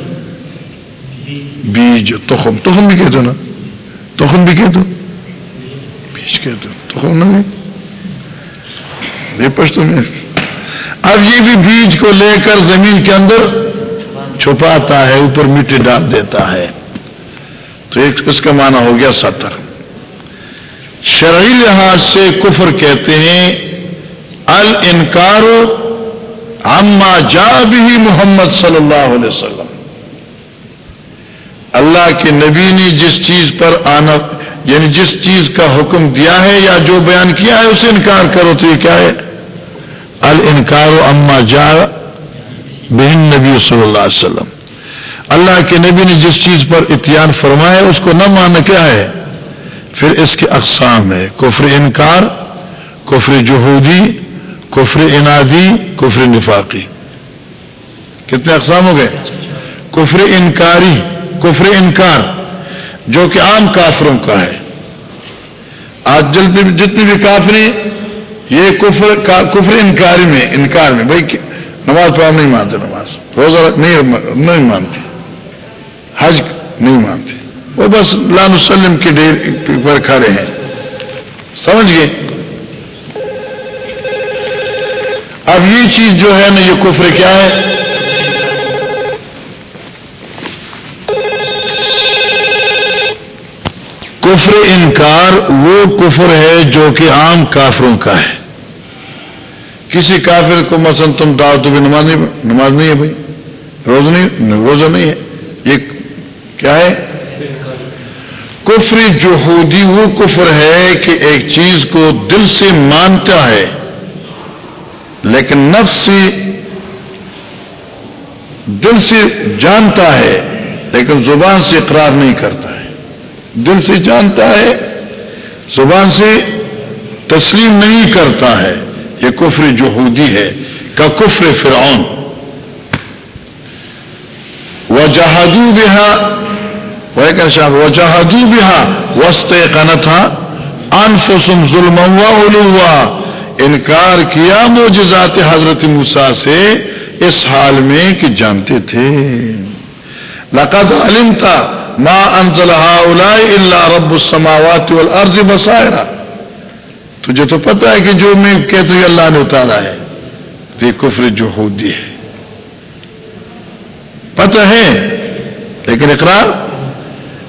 بیج، تخم تخم بھی کہتے ہو نا؟ تخم بھی کہتے بیج کہتے تخم نہ پشتو میں۔ اب یہ بھی بیج کو لے کر زمین کے اندر چھپاتا ہے، اوپر مٹی ڈال دیتا ہے۔ تو ایک اس کا معنی ہو گیا ستر شرعی لحاظ سے کفر کہتے ہیں ال انکار اما جا بھی محمد صلی اللہ علیہ وسلم۔ اللہ کے نبی نے جس چیز پر آنا یعنی جس چیز کا حکم دیا ہے یا جو بیان کیا ہے، اسے انکار کرو تو یہ کیا ہے؟ ال انکار اما جا بہن نبی صلی اللہ علیہ وسلم۔ اللہ کے نبی نے جس چیز پر اتیان فرمایا، اس کو نہ ماننا کیا ہے؟ پھر اس کے اقسام ہے کفر انکار، کفر جہودی، کفر انادی، کفر نفاقی۔ کتنے اقسام ہو گئے؟ کفر انکاری۔ کفر انکار، جو کہ عام کافروں کا ہے۔ آج جلدی جتنی بھی کافری یہ کفر کفر انکاری میں انکار میں، بھائی نماز پڑھا نہیں مانتے، نماز۔ روزہ نہیں مانتے۔ حج نہیں مانتے۔ وہ بس لان وسلم کے ڈیر پر کھڑے ہیں۔ سمجھ گئے؟ اب یہ چیز جو ہے نا، یہ کفر کیا ہے؟ کفر انکار وہ کفر ہے جو کہ عام کافروں کا ہے۔ کسی کافر کو مثلا تم دعوت بھی نماز نہیں نماز نہیں ہے بھائی۔ روز نہیں روزہ نہیں ہے۔ یہ کیا ہے؟ کفر جوہودی وہ کفر ہے کہ ایک چیز کو دل سے مانتا ہے، لیکن نفس سے دل سے جانتا ہے، لیکن زبان سے اقرار نہیں کرتا ہے۔ دل سے جانتا ہے، زبان سے تسلیم نہیں کرتا ہے۔ یہ کفر جوہودی ہے۔ کا کفر فرعون۔ وہ جہادو بہا۔ وہ شاہ وہ جہادو بہا۔ وسط تھا انفسم ظلم ہوا انکار کیا موجزات حضرت موسا سے اس حال میں کہ جانتے تھے۔ لقد علمتا ما انزل هؤلاء الا رب السماوات والارض بصائر تجھے تو پتہ ہے کہ جو میں کہتا ہوں اللہ نے اتارا ہے۔ یہ کفر جوہودی ہے۔ پتہ ہے، لیکن اقرار،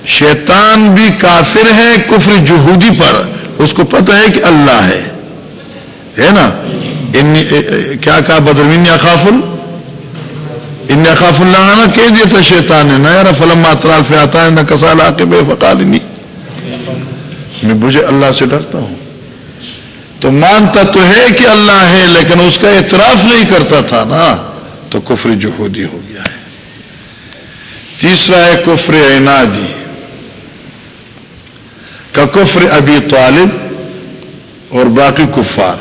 شیطان بھی کافر ہے کفر جوہودی پر۔ اس کو پتہ ہے کہ اللہ ہے۔ ہے نا؟ کیا کہا بدرمین یا خافل ان خاف اللہ نہ کہہ دیا تھا شیطان نے نہ یار فلم اطراف سے آتا ہے نہ کسال آ کے بے فقال میں مجھے اللہ سے ڈرتا ہوں. تو مانتا تو ہے کہ اللہ ہے، لیکن اس کا اعتراف نہیں کرتا تھا نا، تو کفر جہودی ہو گیا ہے۔ تیسرا ہے کفر عنادی۔ کا کفر ابی طالب اور باقی کفار۔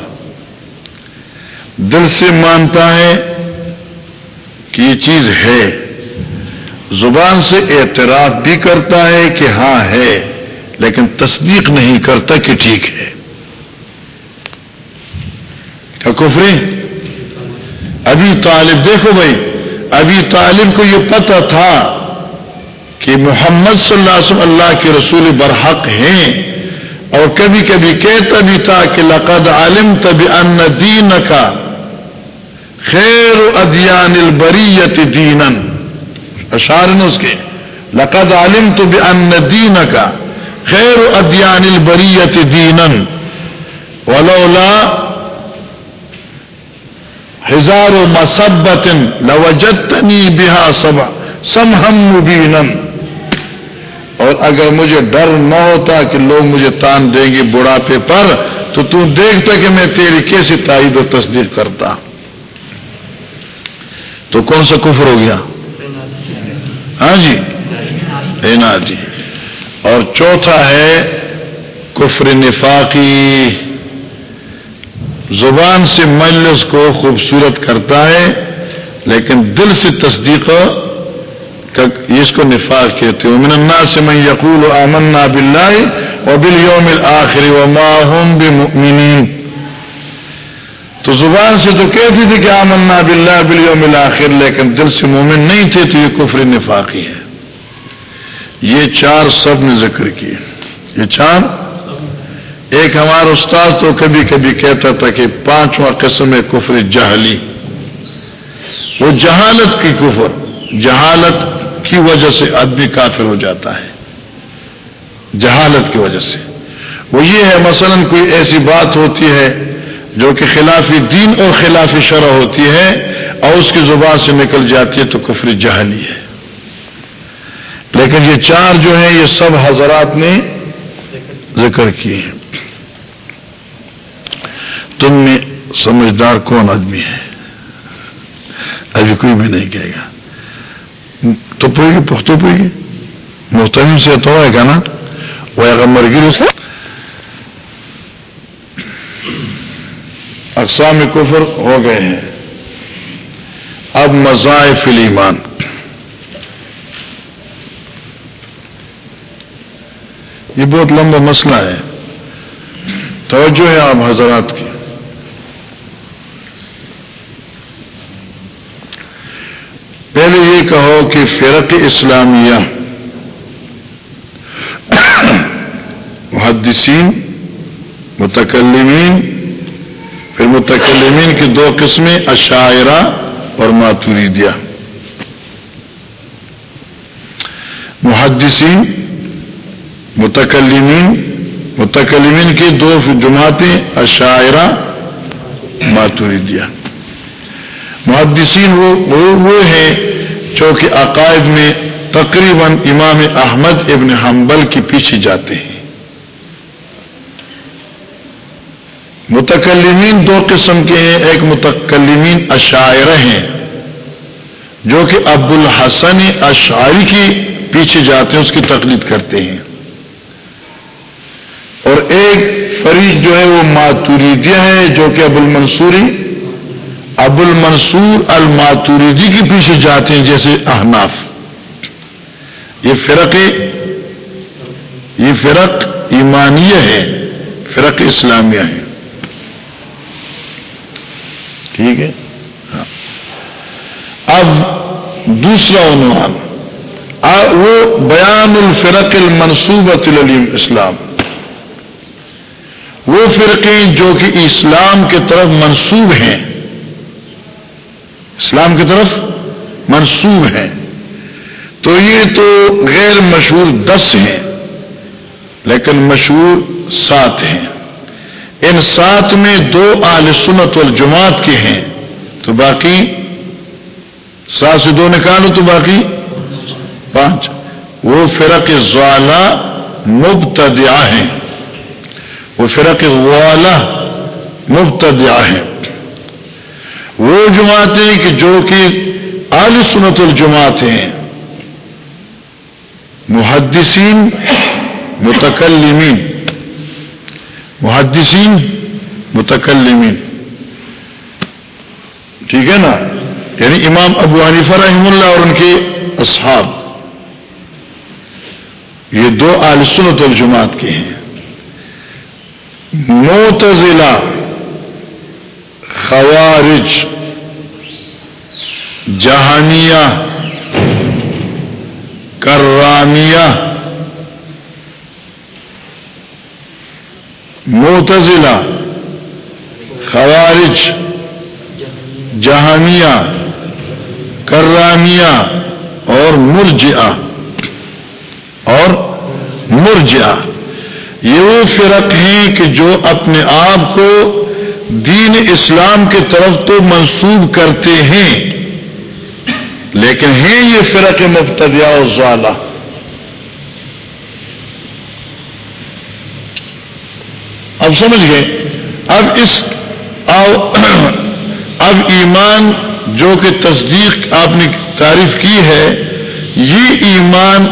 دل سے مانتا ہے کہ یہ چیز ہے۔ زبان سے اعتراف بھی کرتا ہے کہ ہاں ہے، لیکن تصدیق نہیں کرتا کہ ٹھیک ہے۔ کفری ابھی طالب دیکھو بھائی، ابھی طالب کو یہ پتہ تھا کہ محمد صلی اللہ علیہ وسلم اللہ کے رسول برحق ہیں۔ اور کبھی کبھی کہتا بھی تھا کہ لقد عالم تب ان دین کا خیر ادیان البریت دینن اشار اس کے، لقد عالم تو بے ان دین کا خیر ادیان البریت دینن، ولولا ہزار و مسبت لوجتنی بہا سب سمہم مبینن اور اگر مجھے ڈر نہ ہوتا کہ لوگ مجھے تان دیں گے بڑھاپے پر، تو تو دیکھتا کہ میں تیری کیسی تائید و تصدیق کرتا۔ تو کون سا کفر ہو گیا؟ ہاں جی؟ اینا جی اور چوتھا ہے کفر نفاقی۔ زبان سے مجلس کو خوبصورت کرتا ہے، لیکن دل سے تصدیق اس کو نفاق کہتے ہیں۔ من الناس من یقول آمنا باللہ و بالیوم الاخر وما هم بمؤمنین۔ تو زبان سے تو کہتی تھی کہ آمنا باللہ بالیوم الاخر، لیکن دل سے مومن نہیں تھے تو یہ کفر نفاقی ہے۔ یہ چار سب نے ذکر کیے۔ یہ چار؟ ایک ہمارا استاد تو کبھی کبھی کہتا تھا کہ پانچواں قسم ہے کفر جہلی۔ وہ جہالت کی کفر، جہالت کی وجہ سے آدمی کافر ہو جاتا ہے۔ جہالت کی وجہ سے۔ وہ یہ ہے، مثلا کوئی ایسی بات ہوتی ہے جو کہ خلاف دین اور خلاف شرع ہوتی ہے اور اس کی زبان سے نکل جاتی ہے تو کفر جہلی ہے۔ لیکن یہ چار جو ہیں یہ سب حضرات نے ذکر کیے ہیں۔ تم میں سمجھدار کون آدمی ہے؟ ابھی کوئی بھی نہیں کہے گا۔ تو پوئے گی پختو پوئے گی محتم سے تو ہے گا نا؟ وہ اگر مرگی سے اقسام کفر ہو گئے ہیں۔ اب مزائف ایمان یہ بہت لمبا مسئلہ ہے۔ توجہ ہے آپ حضرات کی۔ پہلے یہ کہو کہ فرق اسلامیہ۔ محدثین، متکلمین پھر متکلمین کی دو قسمیں، اشاعرہ اور ماتوریدیا محدثین، متکلمین متکلمین کی دو جماعتیں، اشاعرہ ماتوریدیا محدثین وہ وہ ہیں جو کہ عقائد میں تقریباً امام احمد ابن حنبل کے پیچھے جاتے ہیں۔ متکلمین دو قسم کے ہیں۔ ایک متکلمین اشاعرہ ہیں، جو کہ ابو الحسن اشعری کی پیچھے جاتے ہیں، اس کی تقلید کرتے ہیں۔ اور ایک فریق جو ہے، وہ ماتوریدیہ ہے، جو کہ ابو المنصوری ابو المنصور الماتوریدی کے پیچھے جاتے ہیں، جیسے احناف۔ یہ فرق یہ فرق ایمانیہ ہے، فرق اسلامیہ ہے۔ ٹھیک ہے؟ ہاں۔ اب دوسرا عنوان وہ بیان الفرق المنصوبۃ العلیم اسلام۔ وہ فرقے جو کہ اسلام کے طرف منسوب ہیں۔ اسلام کی طرف منسوب ہیں۔ تو یہ تو غیر مشہور دس ہیں، لیکن مشہور سات ہیں۔ ان سات میں دو آل سنت والجماعت کے ہیں، تو باقی سات سے دو نکالو تو باقی پانچ۔ وہ فرق زوالا مبتدیا ہیں۔ وہ فرق والا مبتدیا ہیں۔ وہ جماعتیں کہ جو کہ آل سنت الجماعت ہیں۔ محدثین، متکلمین۔ محدثین، متکلمین۔ ٹھیک ہے نا؟ یعنی امام ابو حنیفہ رحم اللہ اور ان کے اصحاب۔ یہ دو آل سنت الجماعت کے ہیں۔ موتزلہ خوارج، جہانیہ کرامیہ موتزلہ خوارج، جہانیہ، کرامیہ اور مرجعہ اور مرجعہ۔ یہ وہ فرق ہیں کہ جو اپنے آپ کو دین اسلام کی طرف تو منسوب کرتے ہیں، لیکن ہیں یہ فرق مفتدیا اور زوالا اب سمجھ گئے؟ اب اس اب ایمان جو کہ تصدیق آپ نے تعریف کی ہے، یہ ایمان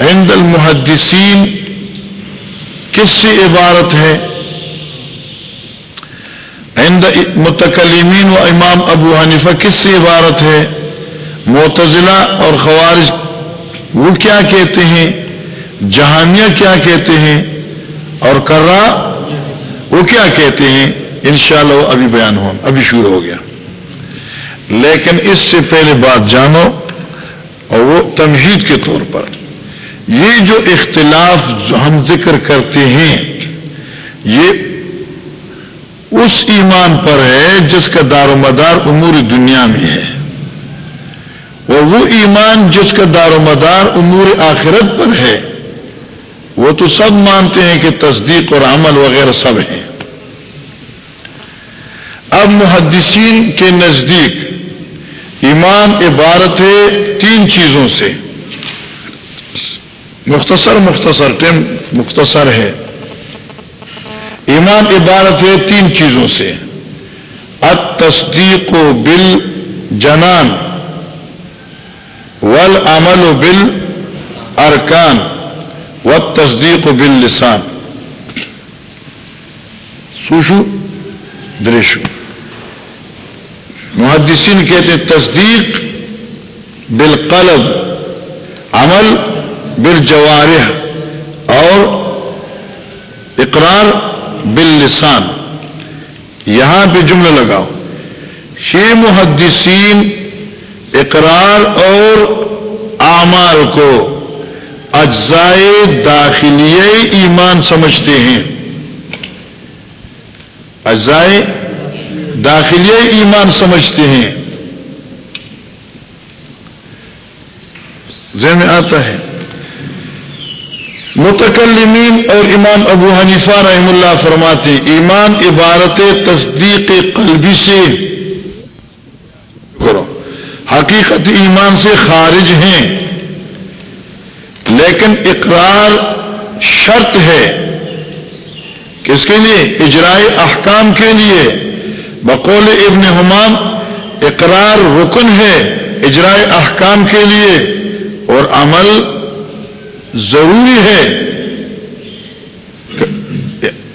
عند المحدثین کس سے عبارت ہے؟ عند متکلمین و امام ابو حنیفہ کس سے عبارت ہے؟ معتزلہ اور خوارج وہ کیا کہتے ہیں؟ جہانیہ کیا کہتے ہیں؟ اور کرا وہ کیا کہتے ہیں؟ انشاءاللہ وہ ابھی بیان ہو ابھی شروع ہو گیا۔ لیکن اس سے پہلے بات جانو، اور وہ تمہید کے طور پر۔ یہ جو اختلاف جو ہم ذکر کرتے ہیں، یہ اس ایمان پر ہے جس کا دار و مدار امور دنیا میں ہے۔ اور وہ ایمان جس کا دار و مدار امور آخرت پر ہے، وہ تو سب مانتے ہیں کہ تصدیق اور عمل وغیرہ سب ہیں۔ اب محدثین کے نزدیک ایمان عبارت ہے تین چیزوں سے۔ مختصر مختصر ٹیم مختصر ہے۔ ایمان عبارت ہے تین چیزوں سے۔ تصدیق و بل جنان ول عمل و بل ارکان و تصدیق و بل لسان سوشو، دریشو۔ محدثین کہتے تصدیق بالقلب، عمل بالجوارح، اور اقرار باللسان۔ یہاں پہ جملہ لگاؤ۔ شی محدثین اقرار اور اعمال کو اجزائے داخلیے ایمان سمجھتے ہیں۔ اجزائے داخلیے ایمان سمجھتے ہیں۔ ذہن میں آتا ہے۔ متکلمین اور امام ابو حنیفہ رحم اللہ فرماتے ایمان عبارت تصدیق قلبی سے۔ حقیقت ایمان سے خارج ہیں۔ لیکن اقرار شرط ہے۔ کس کے لیے؟ اجرائے احکام کے لیے۔ بقول ابن حمام، اقرار رکن ہے اجرائے احکام کے لیے اور عمل ضروری ہے۔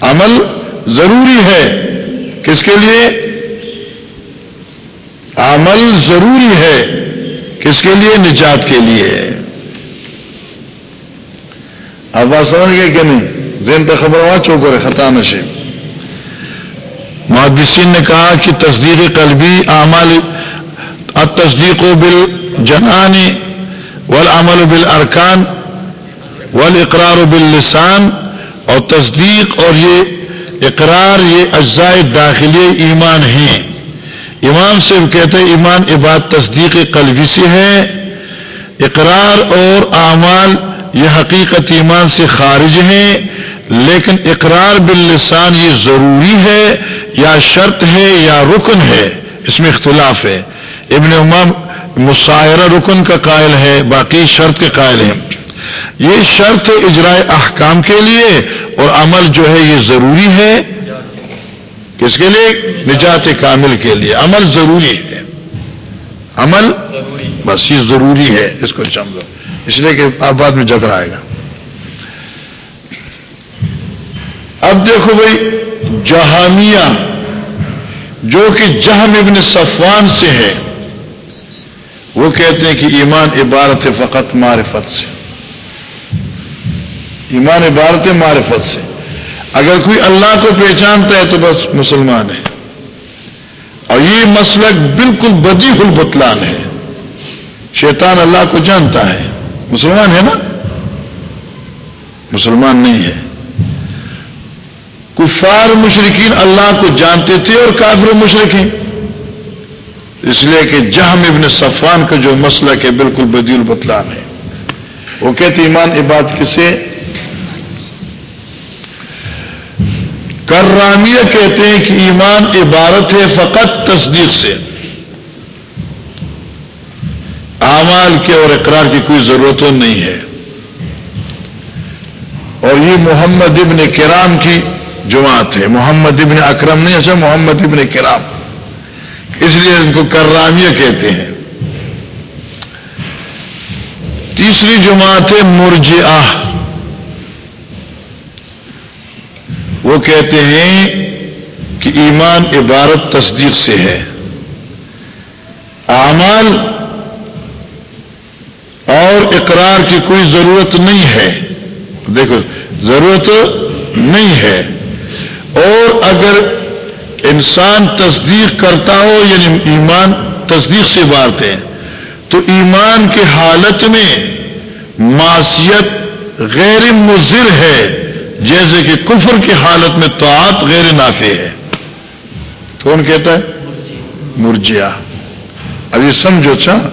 عمل ضروری ہے۔ کس کے لیے؟ عمل ضروری ہے۔ کس کے لیے؟ نجات کے لیے اب بات سمجھ گئے کہ نہیں؟ زین پہ خبر ہوا چوکر خطا نشے محدثین نے کہا کہ تصدیق قلبی اعمال تصدیق و بل والعمل بالارکان والاقرار باللسان اور تصدیق اور یہ اقرار یہ اجزاء داخلی ایمان ہیں۔ امام سے کہتے ہیں ایمان عباد تصدیق قلبی سے ہے۔ اقرار اور اعمال یہ حقیقت ایمان سے خارج ہیں۔ لیکن اقرار باللسان یہ ضروری ہے یا شرط ہے یا رکن ہے۔ اس میں اختلاف ہے۔ ابن امام مشاعرہ رکن کا قائل ہے باقی شرط کے قائل ہیں۔ یہ شرط اجرائے احکام کے لیے اور عمل جو ہے یہ ضروری ہے۔ کس کے لیے؟ نجات کامل کے لیے۔ عمل ضروری ہے۔ عمل بس یہ ضروری ہے۔ اس کو سمجھو۔ اس لیے کہ بعد میں جگہ آئے گا۔ اب دیکھو بھائی، جہامیہ، جو کہ جہم ابن صفوان سے ہے، وہ کہتے ہیں کہ ایمان عبارت فقط معرفت سے۔ ایمان عبارت معرفت سے۔ اگر کوئی اللہ کو پہچانتا ہے تو بس مسلمان ہے۔ اور یہ مسلک بالکل بدی البتلان ہے۔ شیطان اللہ کو جانتا ہے۔ مسلمان ہے نا؟ مسلمان نہیں ہے۔ کفار مشرقین اللہ کو جانتے تھے اور کافر مشرقین اس لیے کہ جہم ابن صفان کا جو مسئلہ کہ بالکل بدی البتلان ہے وہ کہتے ایمان عباد کسے؟ کرامیہ کہتے ہیں کہ ایمان عبارت ہے فقط تصدیق سے۔ اعمال کے اور اقرار کی کوئی ضرورت نہیں ہے۔ اور یہ محمد ابن کرام کی جماعت ہے محمد ابن اکرم نہیں ایسا محمد ابن کرام۔ اس لیے ان کو کرامیہ کہتے ہیں۔ تیسری جماعت ہے مرجعہ۔ وہ کہتے ہیں کہ ایمان عبارت تصدیق سے ہے۔ اعمال اور اقرار کی کوئی ضرورت نہیں ہے۔ دیکھو، ضرورت نہیں ہے۔ اور اگر انسان تصدیق کرتا ہو یعنی ایمان تصدیق سے بات ہے تو ایمان کے حالت میں معاشیت غیر مضر ہے، جیسے کہ کفر کی حالت میں توعت غیر نافع ہے۔ کون کہتا ہے؟ مرجیا اب یہ سمجھو اچھا؟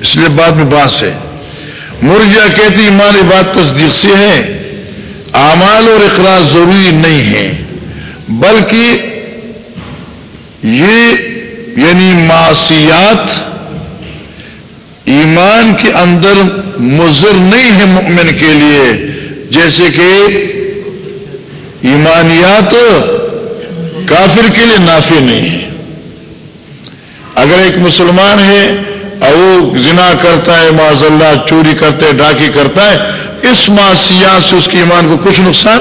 اس لیے بعد میں باس ہے۔ مرجیا کہتی ایمان بات تصدیق سے ہے۔ اعمال اور اخراج ضروری نہیں ہے بلکہ یہ یعنی معاشیات ایمان کے اندر مضر نہیں ہے مؤمن کے لیے، جیسے کہ ایمانیات کافر کے لیے نافع نہیں ہے۔ اگر ایک مسلمان ہے، اور وہ زنا کرتا ہے معذ اللہ، چوری کرتا ہے، ڈاکی کرتا ہے، اس معاشیات سے اس کے ایمان کو کچھ نقصان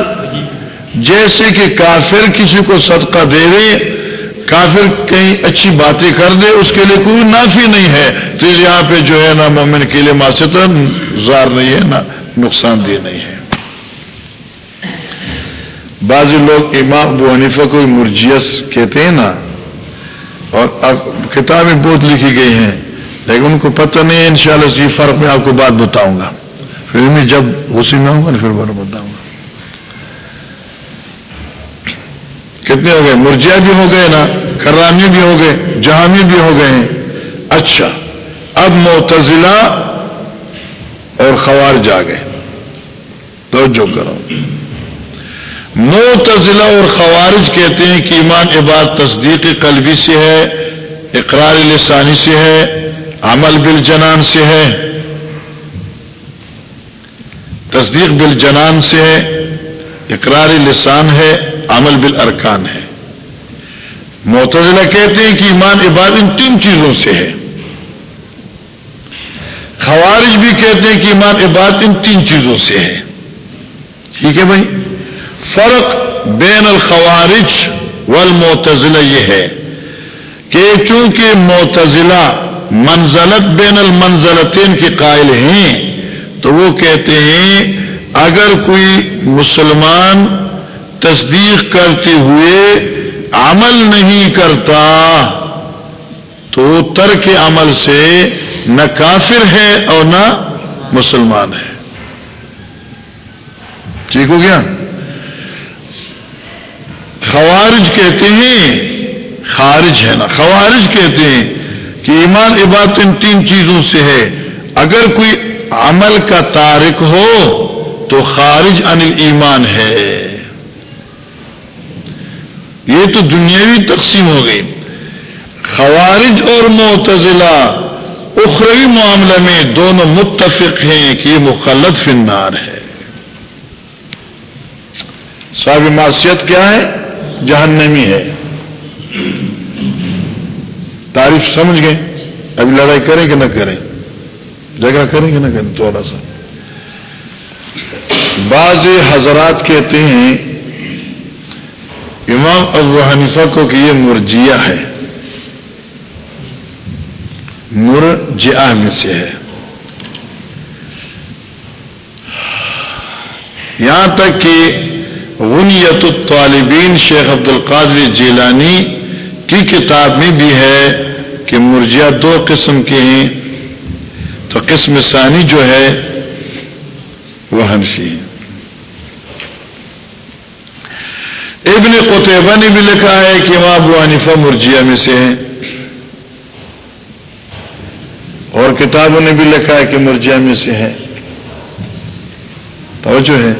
جیسے کہ کافر کسی کو صدقہ دے دے، کافر کہیں اچھی باتیں کر دے، اس کے لیے کوئی نافی نہیں ہے۔ تو یہاں پہ جو ہے نا مومن کے لیے معاشت زار نہیں ہے، نہ نقصان دہ نہیں ہے۔ بعض لوگ امام ابو حنیفہ کو مرجیس کہتے ہیں نا، اور اب کتابیں بہت لکھی گئی ہیں، لیکن ان کو پتہ نہیں ہے انشاءاللہ شاء فرق میں آپ کو بات بتاؤں گا۔ پھر میں جب غصے میں ہوں گا پھر بتاؤں گا۔ کتنے ہو گئے؟ مرجیا بھی ہو گئے نا کرامی بھی ہو گئے جہامی بھی ہو گئے ہیں۔ اچھا اب معتزلہ اور خوار جا گئے۔ تو جو کرو۔ معتزلہ اور خوارج کہتے ہیں کہ ایمان عباد تصدیق قلبی سے ہے، اقرار لسانی سے ہے، عمل بالجنان سے ہے۔ تصدیق بل جنان سے ہے، اقرار لسان ہے۔ عمل بل ارکان ہے۔ معتزلہ کہتے ہیں کہ ایمان عباد ان تین چیزوں سے ہے۔ خوارج بھی کہتے ہیں کہ ایمان عباد ان تین چیزوں سے ہے۔ ٹھیک ہے بھائی؟ فرق بین الخوارج والمعتزلہ یہ ہے کہ چونکہ معتزلہ منزلت بین المنزلتین کے قائل ہیں، تو وہ کہتے ہیں، اگر کوئی مسلمان تصدیق کرتے ہوئے عمل نہیں کرتا تو ترک عمل سے نہ کافر ہے اور نہ مسلمان ہے۔ ٹھیک ہو گیا؟ خوارج کہتے ہیں، خارج ہے نا۔ خوارج کہتے ہیں کہ ایمان عبادت ان تین چیزوں سے ہے۔ اگر کوئی عمل کا تارک ہو تو خارج ان ایمان ہے۔ یہ تو دنیاوی تقسیم ہو گئی۔ خوارج اور معتزلہ اخروی معاملے میں دونوں متفق ہیں کہ یہ مخلط فنار ہے۔ صاحب معاشیت کیا ہے؟ جہنمی ہے۔ تعریف سمجھ گئے؟ ابھی لڑائی کریں کہ نہ کریں؟ جگہ کریں کہ نہ کریں؟ تھوڑا سا۔ بعض حضرات کہتے ہیں امام ابو حنیفہ کو کہ یہ مرجیہ ہے۔ مرجیہ میں سے ہے۔ یہاں تک کہ غنیت الطالبین شیخ عبد القادر جیلانی کی کتاب میں بھی ہے کہ مرجیا دو قسم کے ہیں۔ تو قسم ثانی جو ہے وہ ہنسی ابن قطبہ نے بھی لکھا ہے کہ وہاں ابو حنیفہ مرجیا میں سے ہیں۔ اور کتابوں نے بھی لکھا ہے کہ مرجیا میں سے ہے توجہ ہے۔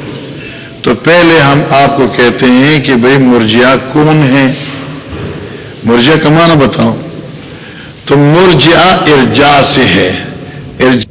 تو پہلے ہم آپ کو کہتے ہیں کہ بھائی مرجیا کون ہے مرجیا کا معنی بتاؤ تو مرجیا ارجا سے ہے۔ ارجا